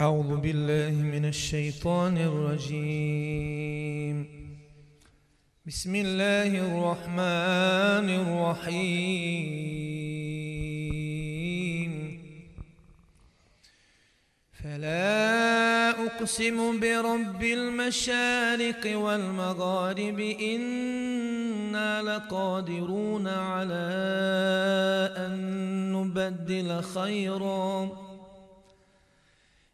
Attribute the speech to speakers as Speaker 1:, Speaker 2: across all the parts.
Speaker 1: أعوذ بالله من الشيطان الرجيم. بسم الله الرحمن الرحيم. فلا أقسم برب المشارق والمغارب إنا لقادرون على أن نبدل خيراً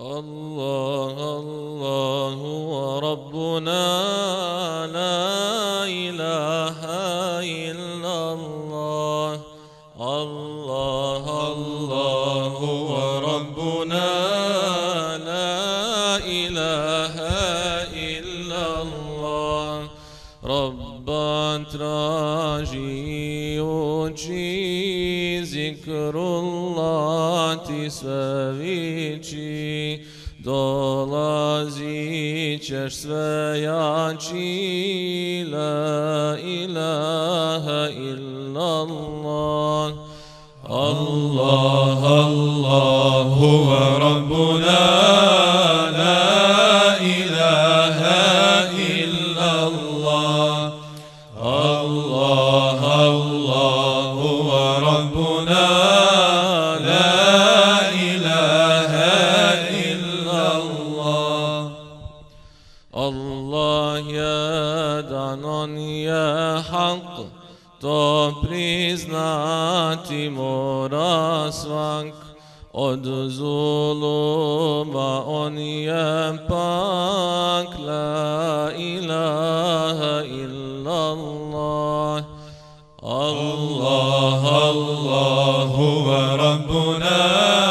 Speaker 2: الله الله وربنا لا إله إلا الله. الله الله وربنا لا إله إلا الله. ربا traži uči zikrullah ti sve viči dolazit ćeš sve jači la ilaha illallah. Allah Allah huwa rabbuna svak od zuluma on je pak la ilaha illallah الله الله هو ربنا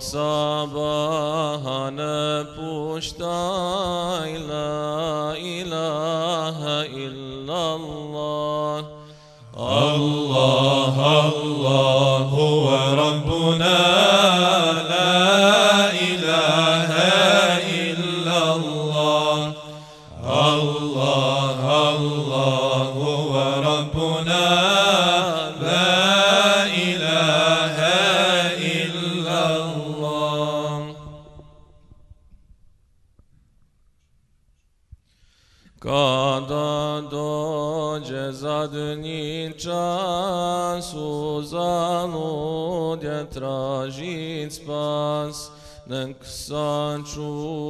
Speaker 2: svog sabaha ne zaludje tražit spas, nek sačuva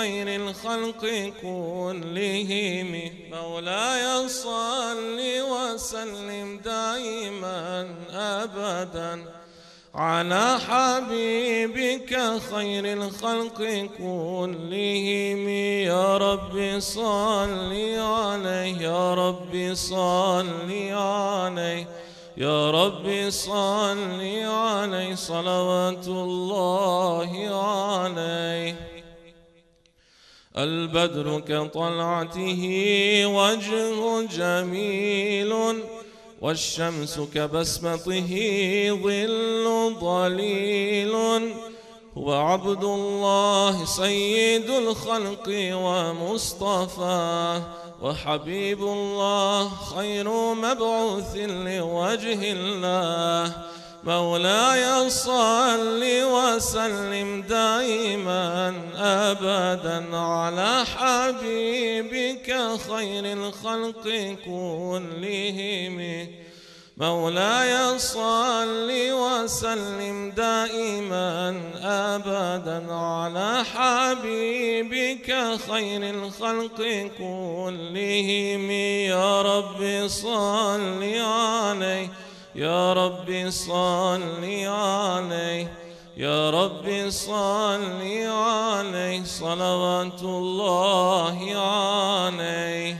Speaker 2: خير الخلق كلهم مولاي صل وسلم دائما أبدا. على حبيبك خير الخلق كلهم يا رب صل عليه يا رب صل عليه يا رب صل عليه صلوات الله عليه. البدر كطلعته وجه جميل والشمس كبسمته ظل ضليل هو عبد الله سيد الخلق ومصطفاه وحبيب الله خير مبعوث لوجه الله. مولاي صل وسلم دائما أبدا على حبيبك خير الخلق كلهم. مولاي صل وسلم دائما أبدا على حبيبك خير الخلق كلهم. يا رب صل عليه. يا رب صل عليه يا رب صل عليه صلوات الله عليه.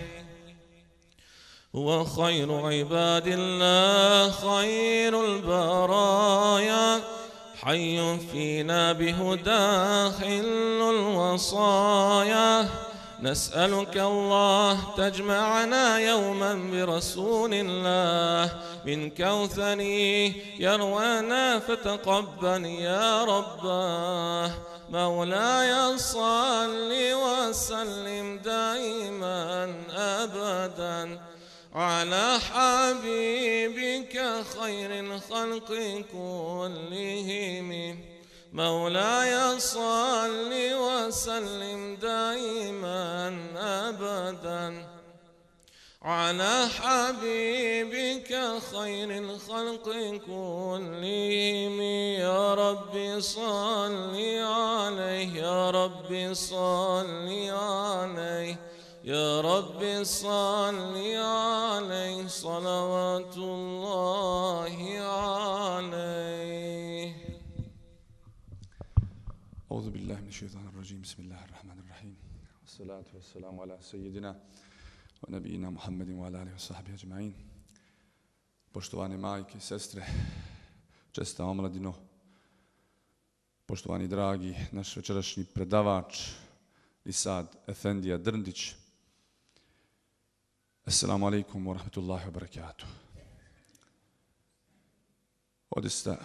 Speaker 2: هو خير عباد الله خير البرايا. حي فينا بهداه حل الوصايا. نسألك الله تجمعنا يوما برسول الله. من كوثري يروانا فتقبل يا رباه مولاي صل وسلم دائما أبدا على حبيبك خير الخلق كلهم. مولاي صل وسلم دائما أبدا على حبيبك خير الخلق كلهم. يا رب صل عليه يا رب صل عليه يا رب صل عليه صلوات الله عليه.
Speaker 3: أعوذ بالله من الشيطان الرجيم بسم الله الرحمن الرحيم والصلاة والسلام على سيدنا ونبينا محمد وعلى آله وصحبه أجمعين Poštovane majke i sestre, česta omladino, poštovani dragi, naš večerašnji predavač, Isad Efendija Drndić. Assalamu alaikum wa rahmatullahi wa barakatuh. Odista,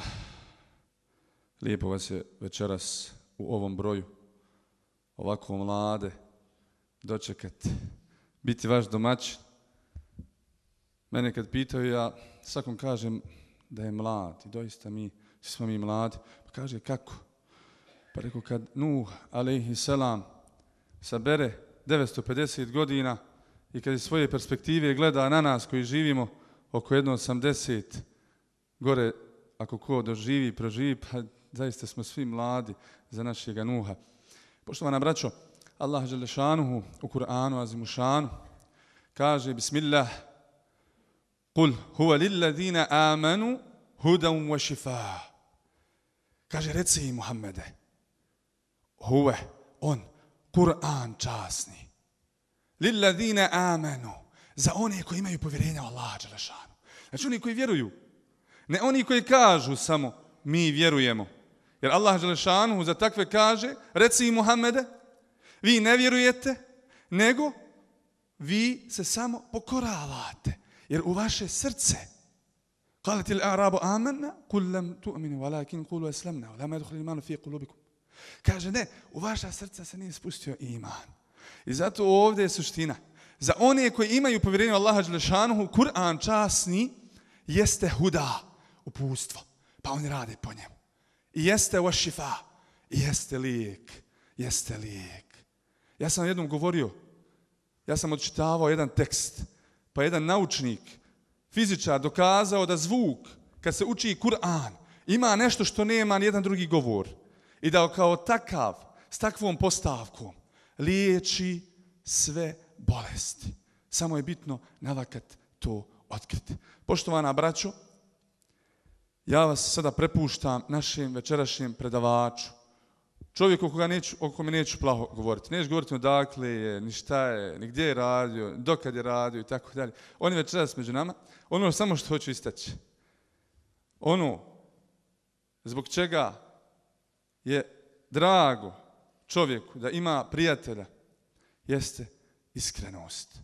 Speaker 3: lijepo vas je večeras u ovom broju, ovako mlade, dočekati, biti vaš domaćin. Mene kad pitaju, ja svakom kažem da je mlad i doista mi, svi smo mi mladi. Pa kaže, kako? Pa rekao, kad Nuh, alaihi selam, sabere 950 godina i kad iz svoje perspektive gleda na nas koji živimo oko 1,80 gore, ako ko doživi, proživi, pa zaista smo svi mladi za našeg Nuha. Poštovana braćo, Allah Đelešanuhu u Kur'anu Azimušanu kaže Bismillah Kul huwa lilladina amanu hudan wa šifa. Kaže, reci i Muhammede, huve, on, Kur'an časni. Lilladina amanu, za one koji imaju povjerenja u Allaha Đelešanu. Znači oni koji vjeruju, ne oni koji kažu samo mi vjerujemo. Jer Allah Đelešanu za takve kaže, reci i Muhammede, vi ne vjerujete, nego vi se samo pokoravate. Jer u vaše srce قالت الأعراب آمنا قل لم تؤمنوا ولكن قولوا أسلمنا ولما يدخل الإيمان في قلوبكم Kaže, ne, u vaša srca se nije spustio iman. I zato ovdje je suština. Za one koji imaju povjerenje u Allaha Đelešanuhu, Kur'an časni jeste huda, upustvo. Pa oni rade po njemu. I jeste vašifa, i jeste lijek, jeste lijek. Ja sam jednom govorio, ja sam odčitavao jedan tekst, pa jedan naučnik, fizičar, dokazao da zvuk, kad se uči Kur'an, ima nešto što nema jedan drugi govor. i da kao takav, s takvom postavkom, liječi sve bolesti. Samo je bitno navakat to otkriti. Poštovana braćo, ja vas sada prepuštam našem večerašnjem predavaču. Čovjek o, koga neću, o kome neću plaho govoriti. Neću govoriti odakle je, ni šta je, ni gdje je radio, dokad je radio i tako dalje. On je večeras među nama. Ono samo što hoću istaći. Ono zbog čega je drago čovjeku da ima prijatelja jeste iskrenost.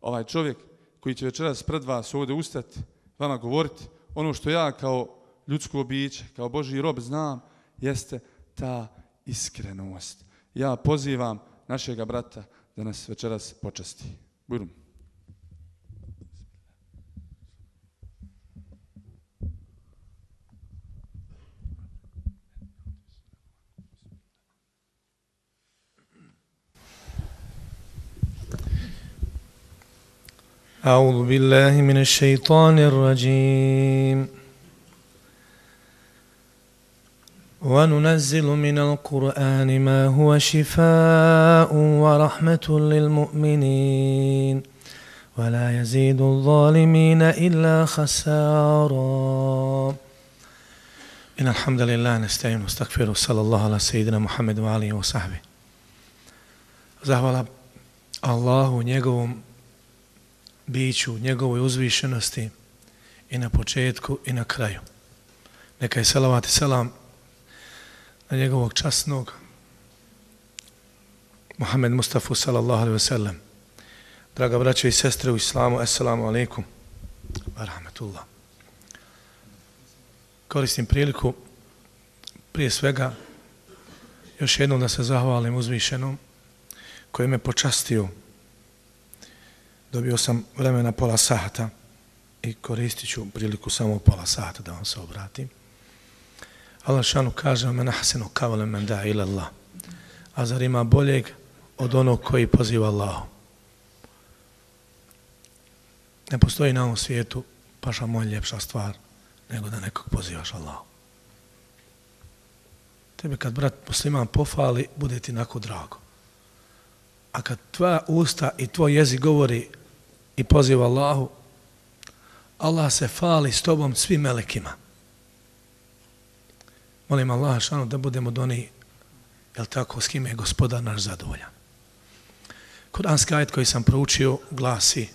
Speaker 3: Ovaj čovjek koji će večeras pred vas ovdje ustati, vama govoriti, ono što ja kao ljudsko biće, kao Boži rob znam, jeste ta iskrenost. Ja pozivam našega brata da nas večeras počasti. Bujrum.
Speaker 1: أعوذ بالله من الشيطان الرجيم وننزل من القرآن ما هو شفاء ورحمة للمؤمنين ولا يزيد الظالمين إلا خسارا إن الحمد لله نستعين واستغفر صلى الله على سيدنا محمد وعليه وصحبه Zahvala Allahu, njegovom biću, njegovoj uzvišenosti i na početku i na kraju. Neka je salavat i salam na njegovog časnog Muhammed Mustafa sallallahu alaihi wa sallam. Draga braća i sestre u islamu, assalamu alaikum wa rahmatullah. Koristim priliku prije svega još jednom da se zahvalim uzvišenom koji me počastio dobio sam vremena pola sata i koristit ću priliku samo pola sata da vam se obratim. Allah šanu kaže men ahsenu kavale men da ila Allah. A zar ima boljeg od onog koji poziva Allah? Ne postoji na ovom svijetu paša moj ljepša stvar nego da nekog pozivaš Allah. Tebe kad brat musliman pofali, bude ti nako drago. A kad tvoja usta i tvoj jezik govori i poziva Allahu, Allah se fali s tobom svim melekima. Molim Allah šanu da budemo od onih, jel tako, s kime je gospodar naš zadovoljan. Kur'anski ajet koji sam proučio glasi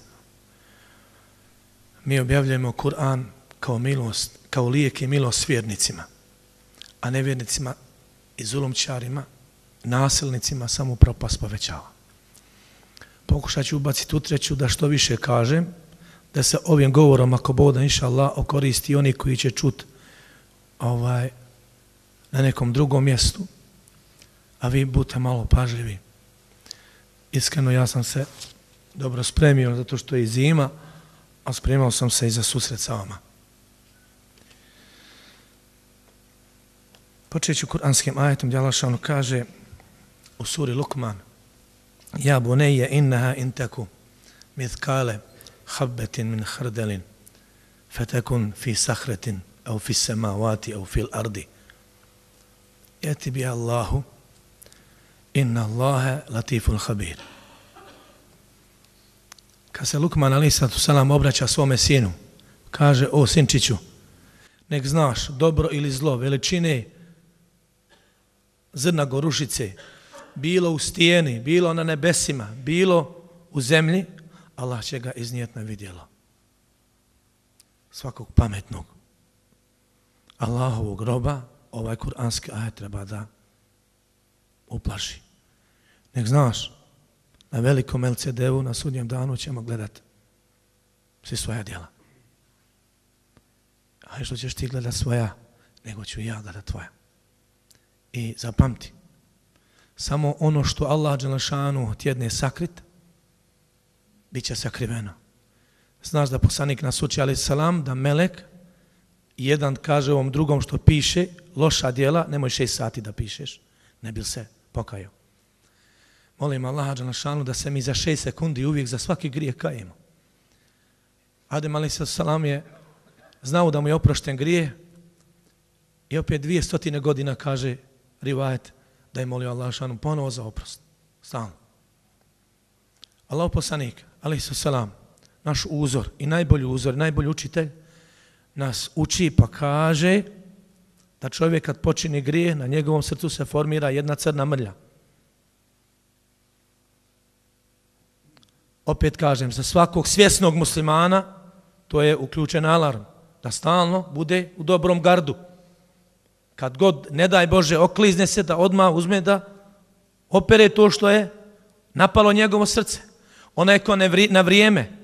Speaker 1: mi objavljujemo Kur'an kao milost, kao lijek i milost vjernicima, a nevjernicima i zulumčarima, nasilnicima samo propast povećava pokušat ću ubaciti u treću da što više kažem, da se ovim govorom, ako Boda, inša Allah, okoristi oni koji će čut ovaj, na nekom drugom mjestu, a vi budete malo pažljivi. Iskreno, ja sam se dobro spremio, zato što je zima, a spremao sam se i za susret sa vama. Počet ću kuranskim ajetom, gdje Allah kaže u suri Lukman, Ja buneje innaha intaku mithkale habbetin habatin min khardalin fatakun fi sahretin aw fi samawati aw fil ardi yati bi Allahu, inna Allah latifun khabir Kase Lukman ali salam obraća svome sinu kaže o sinčiću nek znaš dobro ili zlo veličine zrna gorušice bilo u stijeni, bilo na nebesima, bilo u zemlji, Allah će ga iznijet na vidjelo. Svakog pametnog. Allahovog groba, ovaj kuranski ajet treba da uplaši. Nek znaš, na velikom LCD-u na sudnjem danu ćemo gledat svi svoja djela. A što ćeš ti gledat svoja, nego ću ja gledat tvoja. I zapamti, samo ono što Allah Đelešanu tjedne sakrit, bit će sakriveno. Znaš da poslanik nas uči, ali salam, da melek, jedan kaže ovom drugom što piše, loša dijela, nemoj šest sati da pišeš, ne bil se pokajao. Molim Allah Đanašanu da se mi za šest sekundi uvijek za svaki grije kajemo. Adem a.s. salam je znao da mu je oprošten grije i opet dvije stotine godina kaže rivajet da je molio Allah šanu ponovo za oprost. Stalno. Allah poslanik, ali Salam, naš uzor i najbolji uzor, najbolji učitelj, nas uči pa kaže da čovjek kad počini grije, na njegovom srcu se formira jedna crna mrlja. Opet kažem, za svakog svjesnog muslimana to je uključen alarm, da stalno bude u dobrom gardu. Kad god, ne daj Bože, oklizne se da odma uzme da opere to što je napalo njegovo srce. Onaj ko ne vri, na vrijeme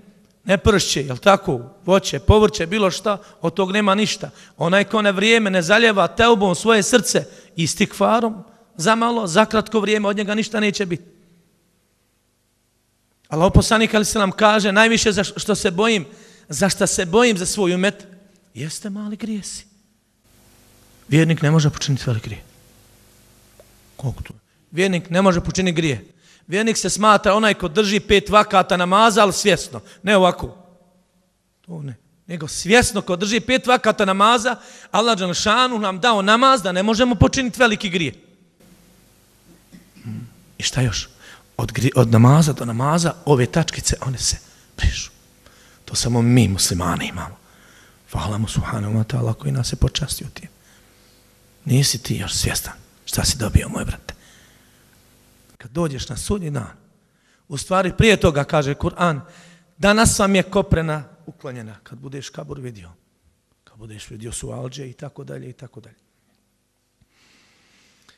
Speaker 1: ne pršće, jel tako, voće, povrće, bilo šta, od tog nema ništa. Onaj ko na vrijeme ne zaljeva teubom svoje srce istikvarom, za malo, za kratko vrijeme, od njega ništa neće biti. Allah poslanik ali se nam kaže, najviše za što se bojim, za što se bojim za svoj umet, jeste mali grijesi. Vjernik ne može počiniti veliki grije. Koliko to? Vjernik ne može počiniti grije. Vjernik se smatra onaj ko drži pet vakata namaza, ali svjesno. Ne ovako. To ne. Nego svjesno ko drži pet vakata namaza, Allah Đanšanu nam dao namaz da ne možemo počiniti veliki grije. Hmm. I šta još? Od, gri, od namaza do namaza ove tačkice, one se prišu. To samo mi muslimani imamo. Hvala mu subhanahu wa ta'ala koji nas je počastio tim. Nisi ti još svjestan šta si dobio, moj brate. Kad dođeš na sudnji dan, u stvari prije toga kaže Kur'an, danas vam je koprena uklonjena, kad budeš kabur vidio. Kad budeš vidio su alđe i tako dalje i tako dalje.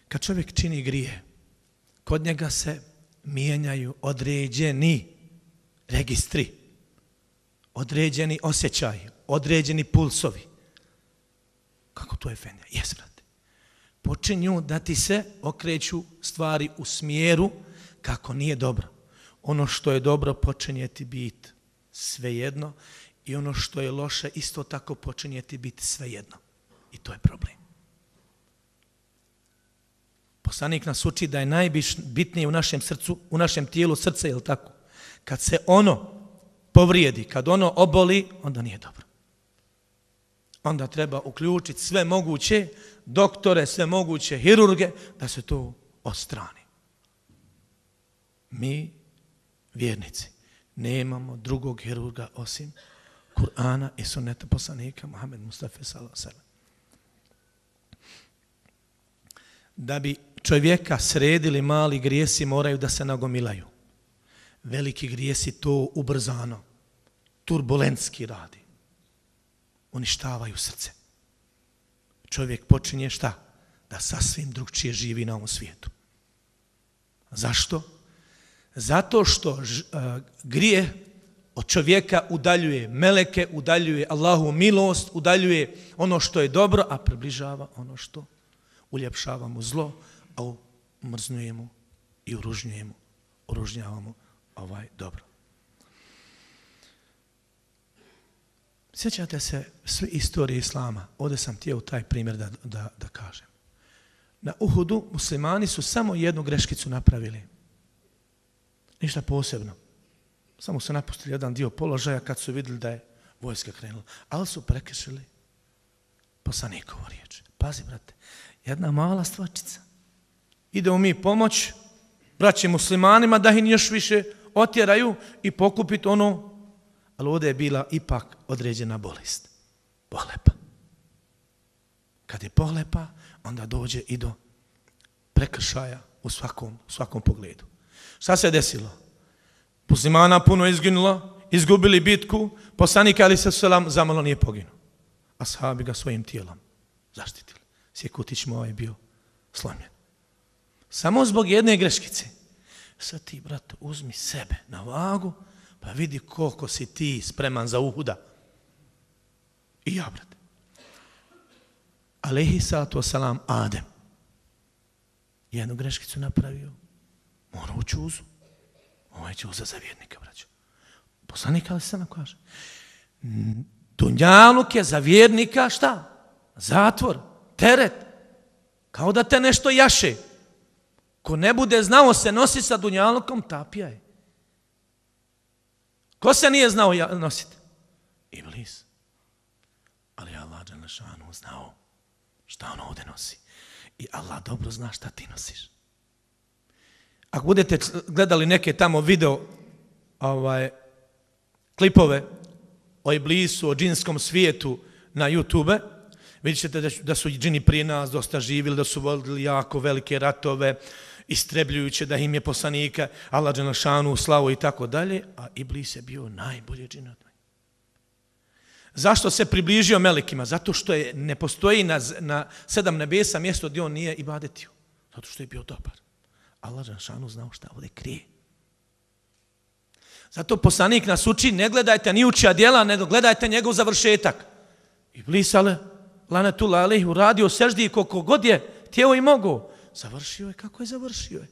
Speaker 1: Kad čovjek čini grije, kod njega se mijenjaju određeni registri, određeni osjećaj, određeni pulsovi. Kako to je fenja? Jes, brate. Počinju da ti se okreću stvari u smjeru kako nije dobro. Ono što je dobro počinje ti biti svejedno i ono što je loše isto tako počinje ti biti svejedno. I to je problem. Poslanik nas uči da je najbitnije u našem srcu, u našem tijelu srce, je tako? Kad se ono povrijedi, kad ono oboli, onda nije dobro. Onda treba uključiti sve moguće doktore, sve moguće hirurge, da se to ostrani. Mi, vjernici, nemamo drugog hirurga osim Kur'ana i sunneta poslanika Muhammed Mustafa s.a.v. Da bi čovjeka sredili mali grijesi, moraju da se nagomilaju. Veliki grijesi to ubrzano, turbulentski radi. Uništavaju srce. Čovjek počinje šta? Da sasvim drugčije živi na ovom svijetu. Zašto? Zato što ž, a, grije od čovjeka udaljuje meleke, udaljuje Allahu milost, udaljuje ono što je dobro, a približava ono što uljepšava mu zlo, a umrznujemo i uružnjujemo, uružnjavamo ovaj dobro. Sjećate se sve istorije Islama. Ovdje sam tijel taj primjer da, da, da kažem. Na Uhudu muslimani su samo jednu greškicu napravili. Ništa posebno. Samo su napustili jedan dio položaja kad su vidjeli da je vojska krenula. Ali su prekršili poslanikovu riječ. Pazi, brate, jedna mala stvačica. Idemo mi pomoć braći muslimanima da ih još više otjeraju i pokupiti ono ali ovdje je bila ipak određena bolest. Pohlepa. Kad je pohlepa, onda dođe i do prekršaja u svakom, u svakom pogledu. Šta se desilo? Muslimana puno izginulo, izgubili bitku, poslanik Ali se selam zamalo nije poginuo. A sahabi ga svojim tijelom zaštitili. Sjekutić mu ovaj bio slomljen. Samo zbog jedne greškice. Sad ti, brat, uzmi sebe na vagu, Pa vidi koliko si ti spreman za uhuda. I ja, brate. Alehi salatu wasalam, Adem. Jednu greškicu napravio. Mora u čuzu. Ovaj Ovo je čuza za vjernika, braću. Poslanik ali se nam kaže. Dunjaluk je za vjernika šta? Zatvor, teret. Kao da te nešto jaše. Ko ne bude znao se nosi sa Dunjalukom, tapija je. Ko se nije znao nositi? Iblis. Ali Allah Đelešanu znao šta on ovdje nosi. I Allah dobro zna šta ti nosiš. Ako budete gledali neke tamo video ovaj, klipove o iblisu, o džinskom svijetu na YouTube, vidjet ćete da, da su džini prije nas dosta živili, da su vodili jako velike ratove, istrebljujuće da im je poslanika, Allah Đanašanu, slavu i tako dalje, a Iblis je bio najbolji džin od Zašto se približio Melikima? Zato što je ne postoji na, na sedam nebesa mjesto gdje on nije ibadetio. Zato što je bio dobar. Allah Đanašanu znao šta ovdje krije. Zato poslanik nas uči, ne gledajte ni učija djela, nego gledajte njegov završetak. Iblis, ale, lanetu lalih, uradio seždi koliko god je, tijelo i mogu. Završio je kako je završio je.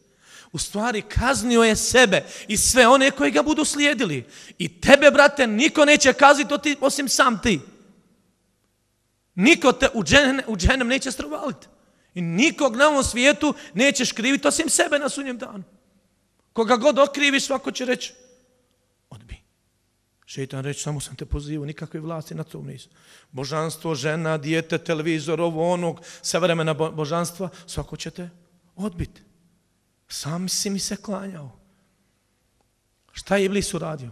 Speaker 1: U stvari kaznio je sebe i sve one koji ga budu slijedili. I tebe, brate, niko neće kazniti osim sam ti. Niko te u dženem, u dženem neće strovaliti. I nikog na ovom svijetu nećeš kriviti osim sebe na sunjem danu. Koga god okriviš, svako će reći. Šeitan reći, samo sam te pozivao, nikakve vlasti na tom nisu. Božanstvo, žena, dijete, televizor, ovo, onog, savremena božanstva, svako će te odbiti. Sam si mi se klanjao. Šta je Iblis uradio?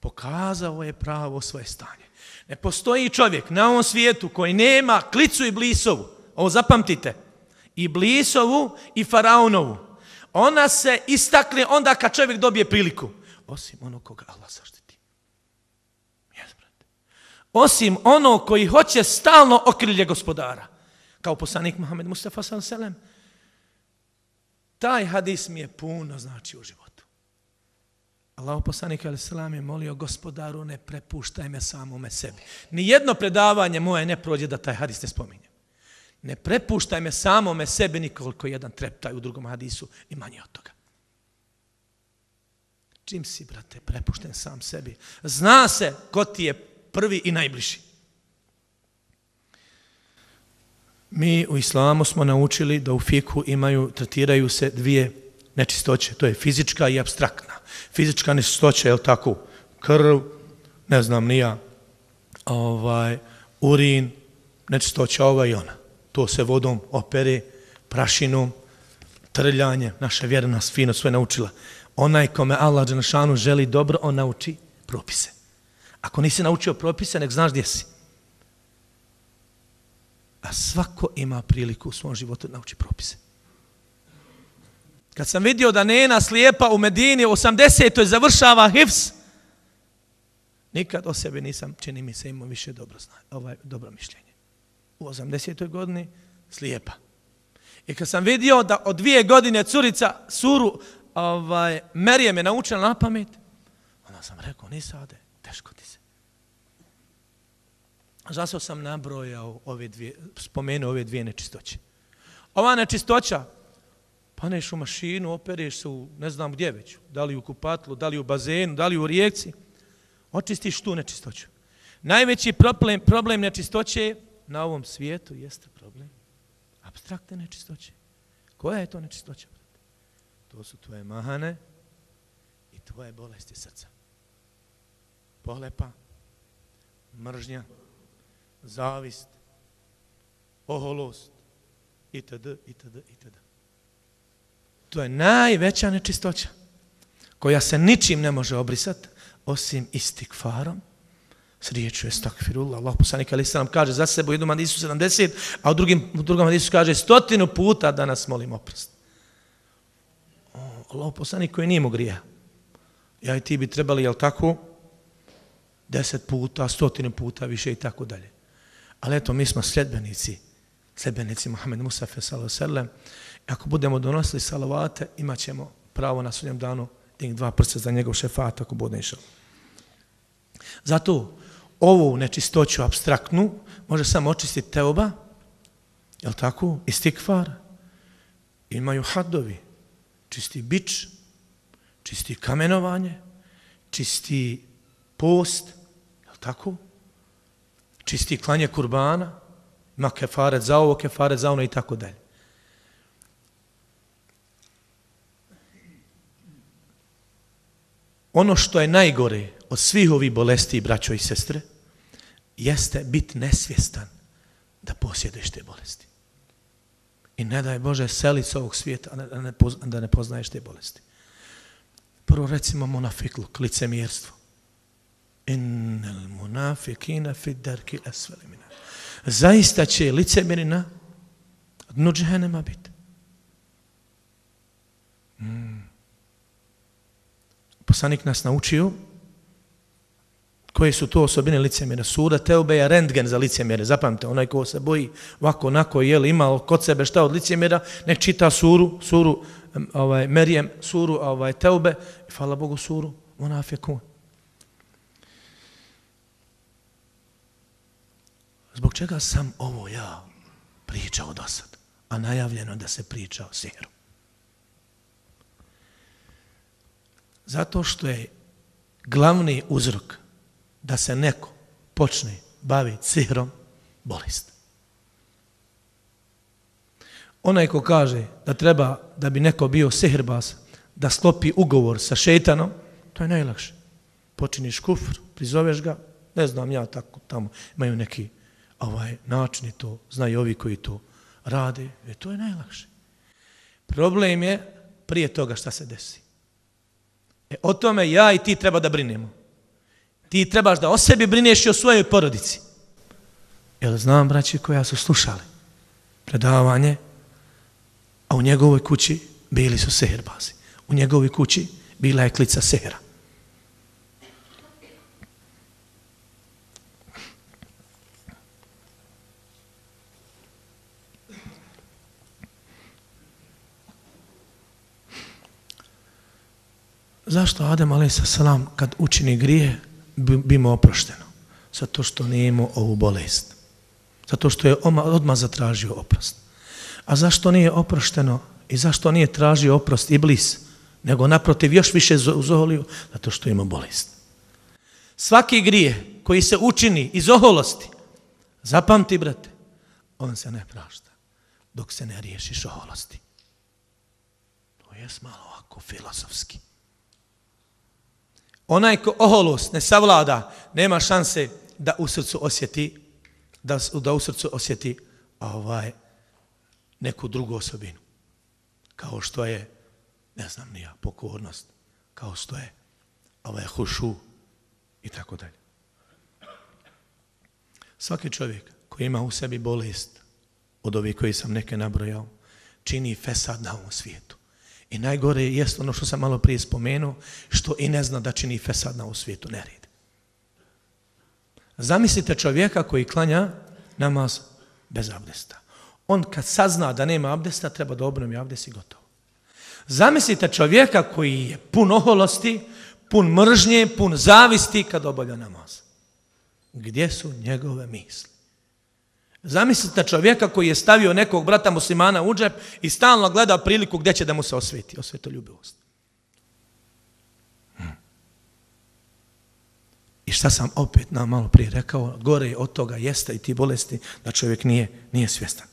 Speaker 1: Pokazao je pravo svoje stanje. Ne postoji čovjek na ovom svijetu koji nema klicu Iblisovu. Ovo zapamtite. Iblisovu i Faraonovu. Ona se istakne onda kad čovjek dobije priliku. Osim onog koga Allah zaštiti. Osim ono koji hoće stalno okrilje gospodara. Kao poslanik Muhammed Mustafa s.a.v. Taj hadis mi je puno znači u životu. Allah poslanik a.s. je molio gospodaru ne prepuštaj me samome sebi. Nijedno predavanje moje ne prođe da taj hadis ne spominje. Ne prepuštaj me samome sebi nikoliko jedan treptaj u drugom hadisu i manje od toga. Čim si, brate, prepušten sam sebi. Zna se ko ti je prvi i najbliži. Mi u islamu smo naučili da u fiku imaju, tretiraju se dvije nečistoće. To je fizička i abstraktna. Fizička nečistoća je tako? Krv, ne znam, nija, ovaj, urin, nečistoća ova i ona. To se vodom opere, prašinom, trljanje. Naša vjera nas fino sve naučila. Onaj kome Allah Đanašanu želi dobro, on nauči propise. Ako nisi naučio propise, nek znaš gdje si. A svako ima priliku u svom životu da nauči propise. Kad sam vidio da nena slijepa u Medini 80. završava hifs, nikad o sebi nisam, čini mi se, imao više dobro, zna, ovaj, dobro mišljenje. U 80. godini slijepa. I kad sam vidio da od dvije godine curica suru ovaj, Merije je naučila na pamet, onda sam rekao, nisade, teško ti se. Zasao sam nabrojao ove dvije, spomenuo ove dvije nečistoće. Ova nečistoća, paneš u mašinu, opereš se u ne znam gdje već, da li u kupatlu, da li u bazenu, da li u rijekci, očistiš tu nečistoću. Najveći problem, problem nečistoće na ovom svijetu jeste problem abstraktne nečistoće. Koja je to nečistoća? To su tvoje mahane i tvoje bolesti srca. Pohlepa, mržnja, zavist, oholost, itd., itd., itd. To je najveća nečistoća koja se ničim ne može obrisati osim istikfarom s riječu je stakfirullah. Allah poslanik ali nam kaže za sebe u jednom hadisu 70, a u, drugim, u drugom hadisu kaže stotinu puta da nas molim oprost. Allah poslanik koji nije grija. Ja i ti bi trebali, jel tako, deset puta, stotinu puta, više i tako dalje. Ali eto, mi smo sljedbenici, sljedbenici Muhammed Musa i Ako budemo donosili salavate, imat ćemo pravo na sudnjem danu tih dva prsa za njegov šefat, ako bude išao. Zato ovu nečistoću abstraktnu može samo očistiti teoba, je tako, i stikfar, imaju hadovi, čisti bič, čisti kamenovanje, čisti post, je tako, čisti klanje kurbana, ima kefaret za ovo, kefaret za ono i tako dalje. Ono što je najgore od svih ovih bolesti, braćo i sestre, jeste biti nesvjestan da posjeduješ te bolesti. I ne daj Bože seli s ovog svijeta, a ne, da ne poznaješ te bolesti. Prvo recimo monafikluk, licemjerstvo. Innal munafikina fi darki asfali minar. Zaista će licemjeri na dnu džehennema biti. Hmm. Poslanik nas naučio koje su to osobine licemjera. Sura Teube je rentgen za licemjere. Zapamte, onaj ko se boji ovako, onako, je imao kod sebe šta od licemjera, nek čita suru, suru ovaj, Merijem, suru ovaj, Teube i hvala Bogu suru Monafekun. Zbog čega sam ovo ja pričao do sad, a najavljeno da se priča o sihiru? Zato što je glavni uzrok da se neko počne baviti sihrom bolest. Onaj ko kaže da treba da bi neko bio sihirbaz, da sklopi ugovor sa šeitanom, to je najlakše. Počiniš kufr, prizoveš ga, ne znam ja tako tamo, imaju neki ovaj načini to, znaju ovi koji to rade, e, to je najlakše. Problem je prije toga šta se desi. E, o tome ja i ti treba da brinemo. Ti trebaš da o sebi brineš i o svojoj porodici. Jel znam, braći, koja su slušali predavanje, a u njegovoj kući bili su seherbazi. U njegovoj kući bila je klica sehera. Zašto Adem a.s. kad učini grije, bi, bi mu oprošteno? Zato što nije imao ovu bolest. Zato što je oma, odmah zatražio oprost. A zašto nije oprošteno i zašto nije tražio oprost Iblis, nego naprotiv još više zoholio? Zato što ima bolest. Svaki grije koji se učini iz oholosti, zapamti, brate, on se ne prašta dok se ne riješiš oholosti. To je malo ovako filozofski. Onaj ko oholost ne savlada, nema šanse da u srcu osjeti da, da u srcu osjeti ovaj neku drugu osobinu. Kao što je, ne znam nija, pokornost, kao što je ovaj hušu i tako dalje. Svaki čovjek koji ima u sebi bolest od ovih koji sam neke nabrojao, čini fesad na ovom svijetu. I najgore je ono što sam malo prije spomenuo, što i ne zna da čini fesad na svijetu, nered. Zamislite čovjeka koji klanja namaz bez abdesta. On kad sazna da nema abdesta, treba da obnovi abdest i gotovo. Zamislite čovjeka koji je pun oholosti, pun mržnje, pun zavisti kad obavlja namaz. Gdje su njegove misli? Zamislite čovjeka koji je stavio nekog brata muslimana u džep i stalno gleda priliku gdje će da mu se osveti. Osvetoljubivost. Hmm. I šta sam opet nam malo prije rekao, gore od toga jeste i ti bolesti da čovjek nije, nije svjestan.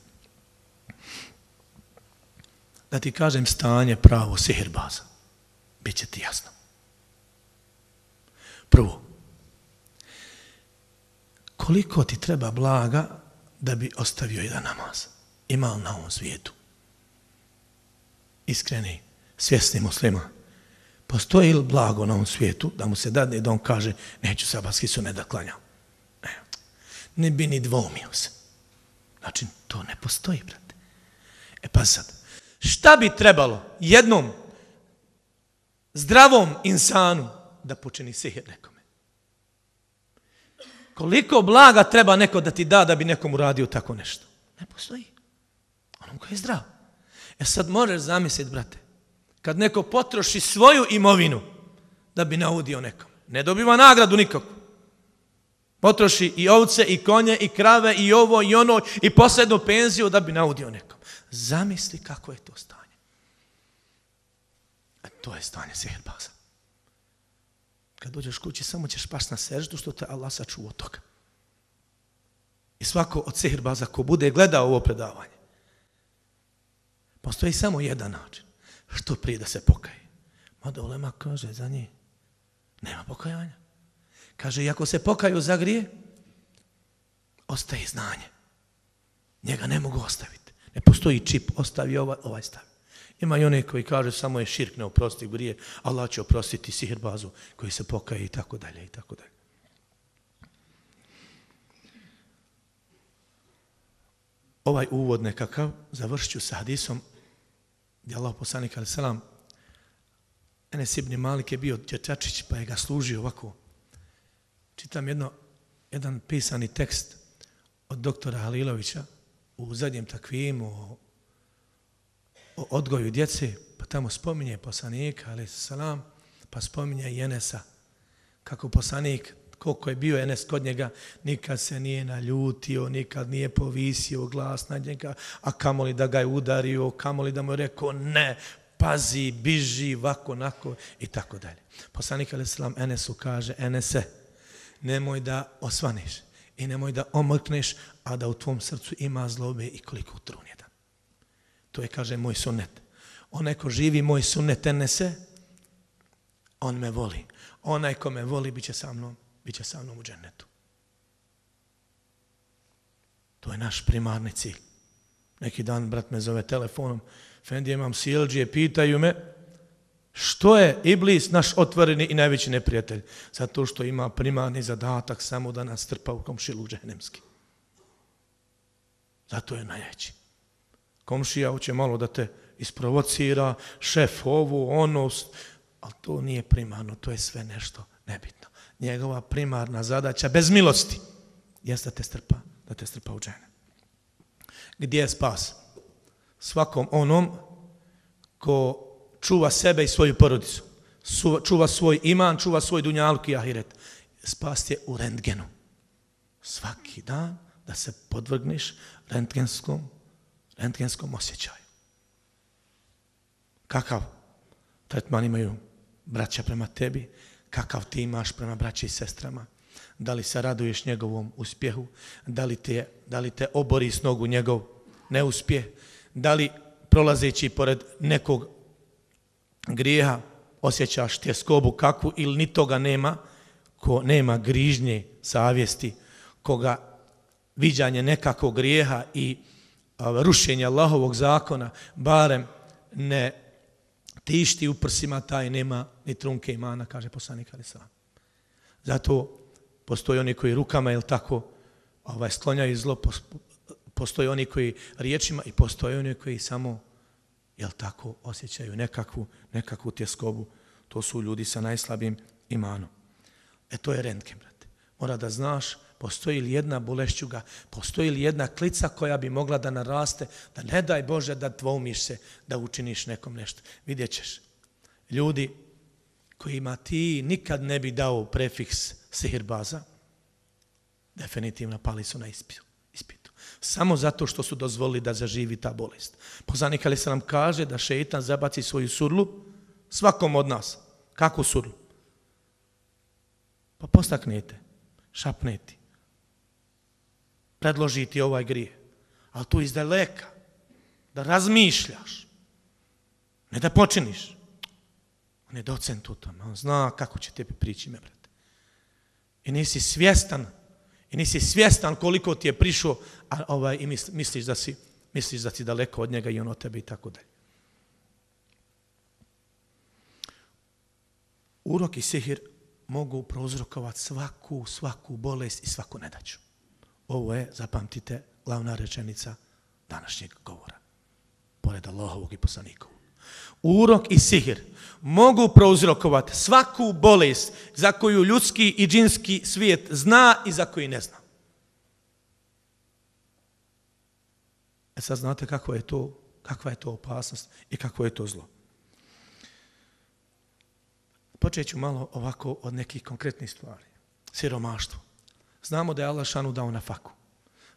Speaker 1: Da ti kažem stanje pravo sihirbaza. Biće ti jasno. Prvo, koliko ti treba blaga da bi ostavio jedan namaz? Ima li na ovom svijetu? Iskreni, svjesni muslima. Postoji li blago na ovom svijetu da mu se dadne da on kaže neću sabatski sunet da klanjam? Ne. ne bi ni dvomio se. Znači, to ne postoji, brate. E pa sad, šta bi trebalo jednom zdravom insanu da počini sihir nekom? Koliko blaga treba neko da ti da da bi nekom uradio tako nešto? Ne postoji. Onom koji je zdrav. E sad možeš zamisliti, brate, kad neko potroši svoju imovinu da bi naudio nekom. Ne dobiva nagradu nikakvu. Potroši i ovce, i konje, i krave, i ovo, i ono, i posljednu penziju da bi naudio nekom. Zamisli kako je to stanje. A to je stanje sihrbaza. Kad dođeš kući, samo ćeš pas na seždu što te Allah sačuva od toga. I svako od sehirbaza ko bude gledao ovo predavanje, postoji samo jedan način. Što prije da se pokaje. Mada Ulema kaže za nje, nema pokajanja. Kaže, i ako se pokaju za grije, ostaje znanje. Njega ne mogu ostaviti. Ne postoji čip, ostavi ovaj, ovaj stavi. Ima i one koji kaže samo je širk ne oprosti grije, Allah će oprostiti sihirbazu koji se pokaje i tako dalje i tako dalje. Ovaj uvod nekakav završću sa hadisom gdje Allah poslanik ali salam Enes ibn Malik je bio dječačić pa je ga služio ovako. Čitam jedno, jedan pisani tekst od doktora Halilovića u zadnjem takvimu o, o odgoju djece, pa tamo spominje poslanika, ali salam, pa spominje i Enesa, kako poslanik, koliko je bio Enes kod njega, nikad se nije naljutio, nikad nije povisio glas na njega, a kamoli da ga je udario, kamoli da mu je rekao ne, pazi, biži, vako, nako i tako dalje. Poslanik ali salam Enesu kaže, Enese, nemoj da osvaniš i nemoj da omrkneš, a da u tvom srcu ima zlobe i koliko trunje. To je, kaže, moj sunnet. Onaj ko živi moj sunnet Enese, on me voli. Onaj ko me voli, bit će sa mnom, bit će sa mnom u džennetu. To je naš primarni cilj. Neki dan brat me zove telefonom, Fendi imam silđije, pitaju me što je Iblis naš otvoreni i najveći neprijatelj? Zato što ima primarni zadatak samo da nas trpa u komšilu džehennemski. Zato je najveći. Komšija hoće malo da te isprovocira, šef ovu, ono, ali to nije primarno, to je sve nešto nebitno. Njegova primarna zadaća, bez milosti, jeste da te strpa, da te strpa u džene. Gdje je spas? svakom onom ko čuva sebe i svoju porodicu. Čuva svoj iman, čuva svoj dunjaluk i ahiret. Spas je u rentgenu. Svaki dan da se podvrgneš rentgenskom, rentgenskom osjećaju. Kakav tretman imaju braća prema tebi, kakav ti imaš prema braći i sestrama, da li se raduješ njegovom uspjehu, da li te, da li te obori s nogu njegov neuspjeh, da li prolazeći pored nekog grijeha osjećaš tjeskobu kakvu ili ni toga nema, ko nema grižnje savjesti, koga viđanje nekakvog grijeha i rušenje Allahovog zakona, barem ne tišti u prsima, taj nema ni trunke imana, kaže poslanik Ali Salam. Zato postoje oni koji rukama, ili tako, ovaj, sklonjaju zlo, postoje oni koji riječima i postoje oni koji samo jel tako osjećaju nekakvu nekakvu tjeskobu. To su ljudi sa najslabim imanom. E to je rentgen brate. Mora da znaš postoji li jedna bolešćuga postoji li jedna klica koja bi mogla da naraste da ne daj Bože da dvoumiš se da učiniš nekom nešto vidjet ćeš ljudi kojima ti nikad ne bi dao prefiks sihirbaza definitivno pali su na ispitu samo zato što su dozvolili da zaživi ta bolest. Poznanik Ali nam kaže da šeitan zabaci svoju surlu svakom od nas. Kako surlu? Pa postaknete, šapnete, predložiti ovaj grije. Ali tu iz daleka, da razmišljaš, ne da počiniš. On je docent u tome, on zna kako će tebi prići me, brate. I nisi svjestan I nisi svjestan koliko ti je prišao, a ovaj, i misliš da, si, misliš da si daleko od njega i on od tebe i tako dalje. Urok i sihir mogu prouzrokovati svaku, svaku bolest i svaku nedaću. Ovo je, zapamtite, glavna rečenica današnjeg govora. Pored Allahovog i poslanikovog. Urok i sihir mogu prouzrokovati svaku bolest za koju ljudski i džinski svijet zna i za koji ne zna. E sad znate kako je to, kakva je to opasnost i kako je to zlo. Počet ću malo ovako od nekih konkretnih stvari. Siromaštvo. Znamo da je Allah šanu dao na faku.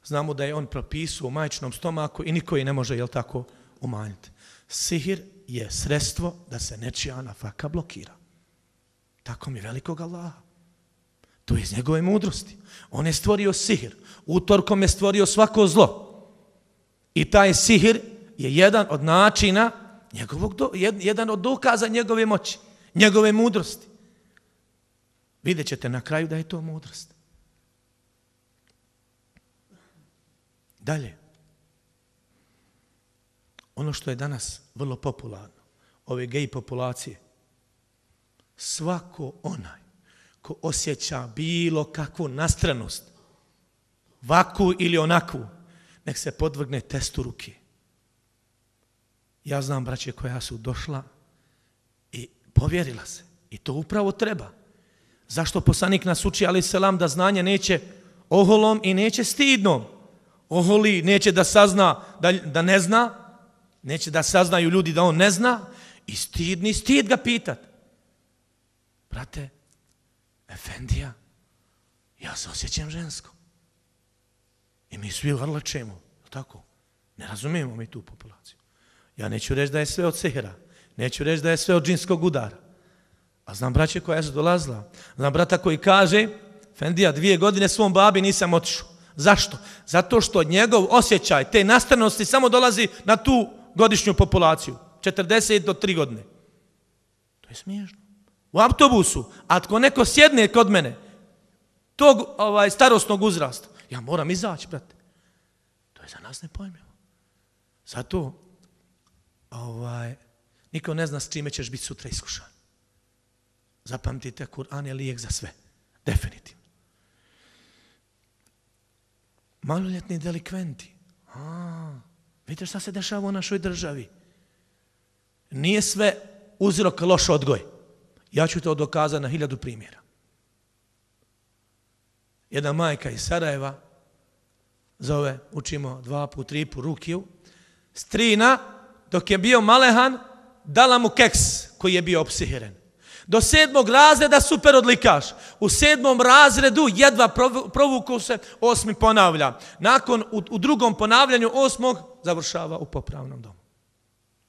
Speaker 1: Znamo da je on propisao u majčnom stomaku i niko je ne može, jel tako, umanjiti. Sihir je sredstvo da se nečija nafaka blokira. Tako mi velikog Allaha. To je iz njegove mudrosti. On je stvorio sihir. Utorkom je stvorio svako zlo. I taj sihir je jedan od načina, njegovog do, jedan od dokaza njegove moći, njegove mudrosti. Vidjet ćete na kraju da je to mudrost. Dalje. ono što je danas vrlo popularno, ove gej populacije, svako onaj ko osjeća bilo kakvu nastranost, vaku ili onakvu, nek se podvrgne testu ruke. Ja znam braće koja su došla i povjerila se. I to upravo treba. Zašto poslanik nas uči, ali selam, da znanje neće oholom i neće stidnom. Oholi neće da sazna da, da ne zna, neće da saznaju ljudi da on ne zna i stidni, stid ga pitat. Brate, Efendija, ja se osjećam žensko. I mi svi vrlačemo, tako? Ne razumijemo mi tu populaciju. Ja neću reći da je sve od sehera, neću reći da je sve od džinskog udara. A znam braće koja je dolazila. Znam brata koji kaže, Fendija, dvije godine svom babi nisam otišao. Zašto? Zato što njegov osjećaj te nastranosti samo dolazi na tu godišnju populaciju. 40 do 3 godine. To je smiješno. U autobusu, a tko neko sjedne kod mene, tog ovaj, starostnog uzrasta, ja moram izaći, brate. To je za nas nepojmljivo. Zato ovaj, niko ne zna s čime ćeš biti sutra iskušan. Zapamtite, Kur'an je lijek za sve. Definitivno. Maloljetni delikventi. A, vidite šta se dešava u našoj državi. Nije sve uzrok loš odgoj. Ja ću to dokazati na hiljadu primjera. Jedna majka iz Sarajeva zove, učimo dva put, tri put rukiju, strina, dok je bio malehan, dala mu keks koji je bio opsihiren. Do sedmog razreda super odlikaš. U sedmom razredu jedva provuku se, osmi ponavlja. Nakon, u, u drugom ponavljanju osmog, završava u popravnom domu.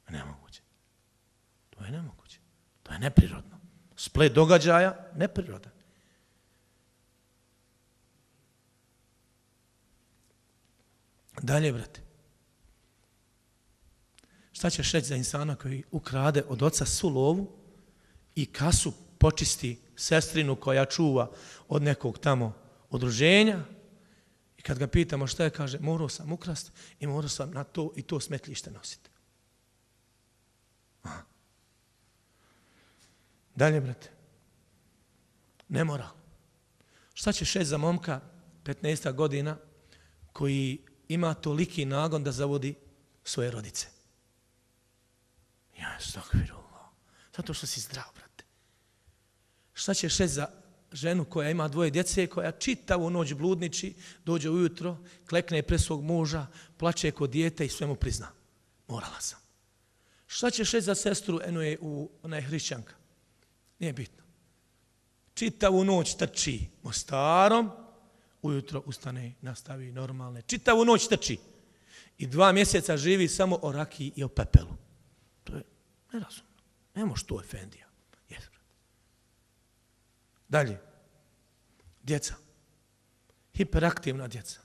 Speaker 1: Nemoguće. To je nemoguće. To je neprirodno. Splet događaja, neprirodan. Dalje, brate. Šta ćeš reći za insana koji ukrade od oca su lovu i kasu počisti sestrinu koja čuva od nekog tamo odruženja i kad ga pitamo šta je, kaže, morao sam ukrast i morao sam na to i to smetlište nositi. Aha. Dalje, brate. Ne mora. Šta ćeš reći za momka 15 godina koji ima toliki nagon da zavodi svoje rodice? Ja, stakvirullah. Zato što si zdrav, brate. Šta ćeš reći za ženu koja ima dvoje djece, koja čitavu noć bludniči, dođe ujutro, klekne pre svog muža, plače kod dijete i sve mu prizna. Morala sam. Šta ćeš reći za sestru, eno je u, ona je hrišćanka. Nije bitno. Čitavu noć trči mostarom, ujutro ustane, nastavi normalne. Čitavu noć trči. I dva mjeseca živi samo o raki i o pepelu. To je nerazumno. Nemoš što je Dalje. Djeca. Hiperaktivna djeca.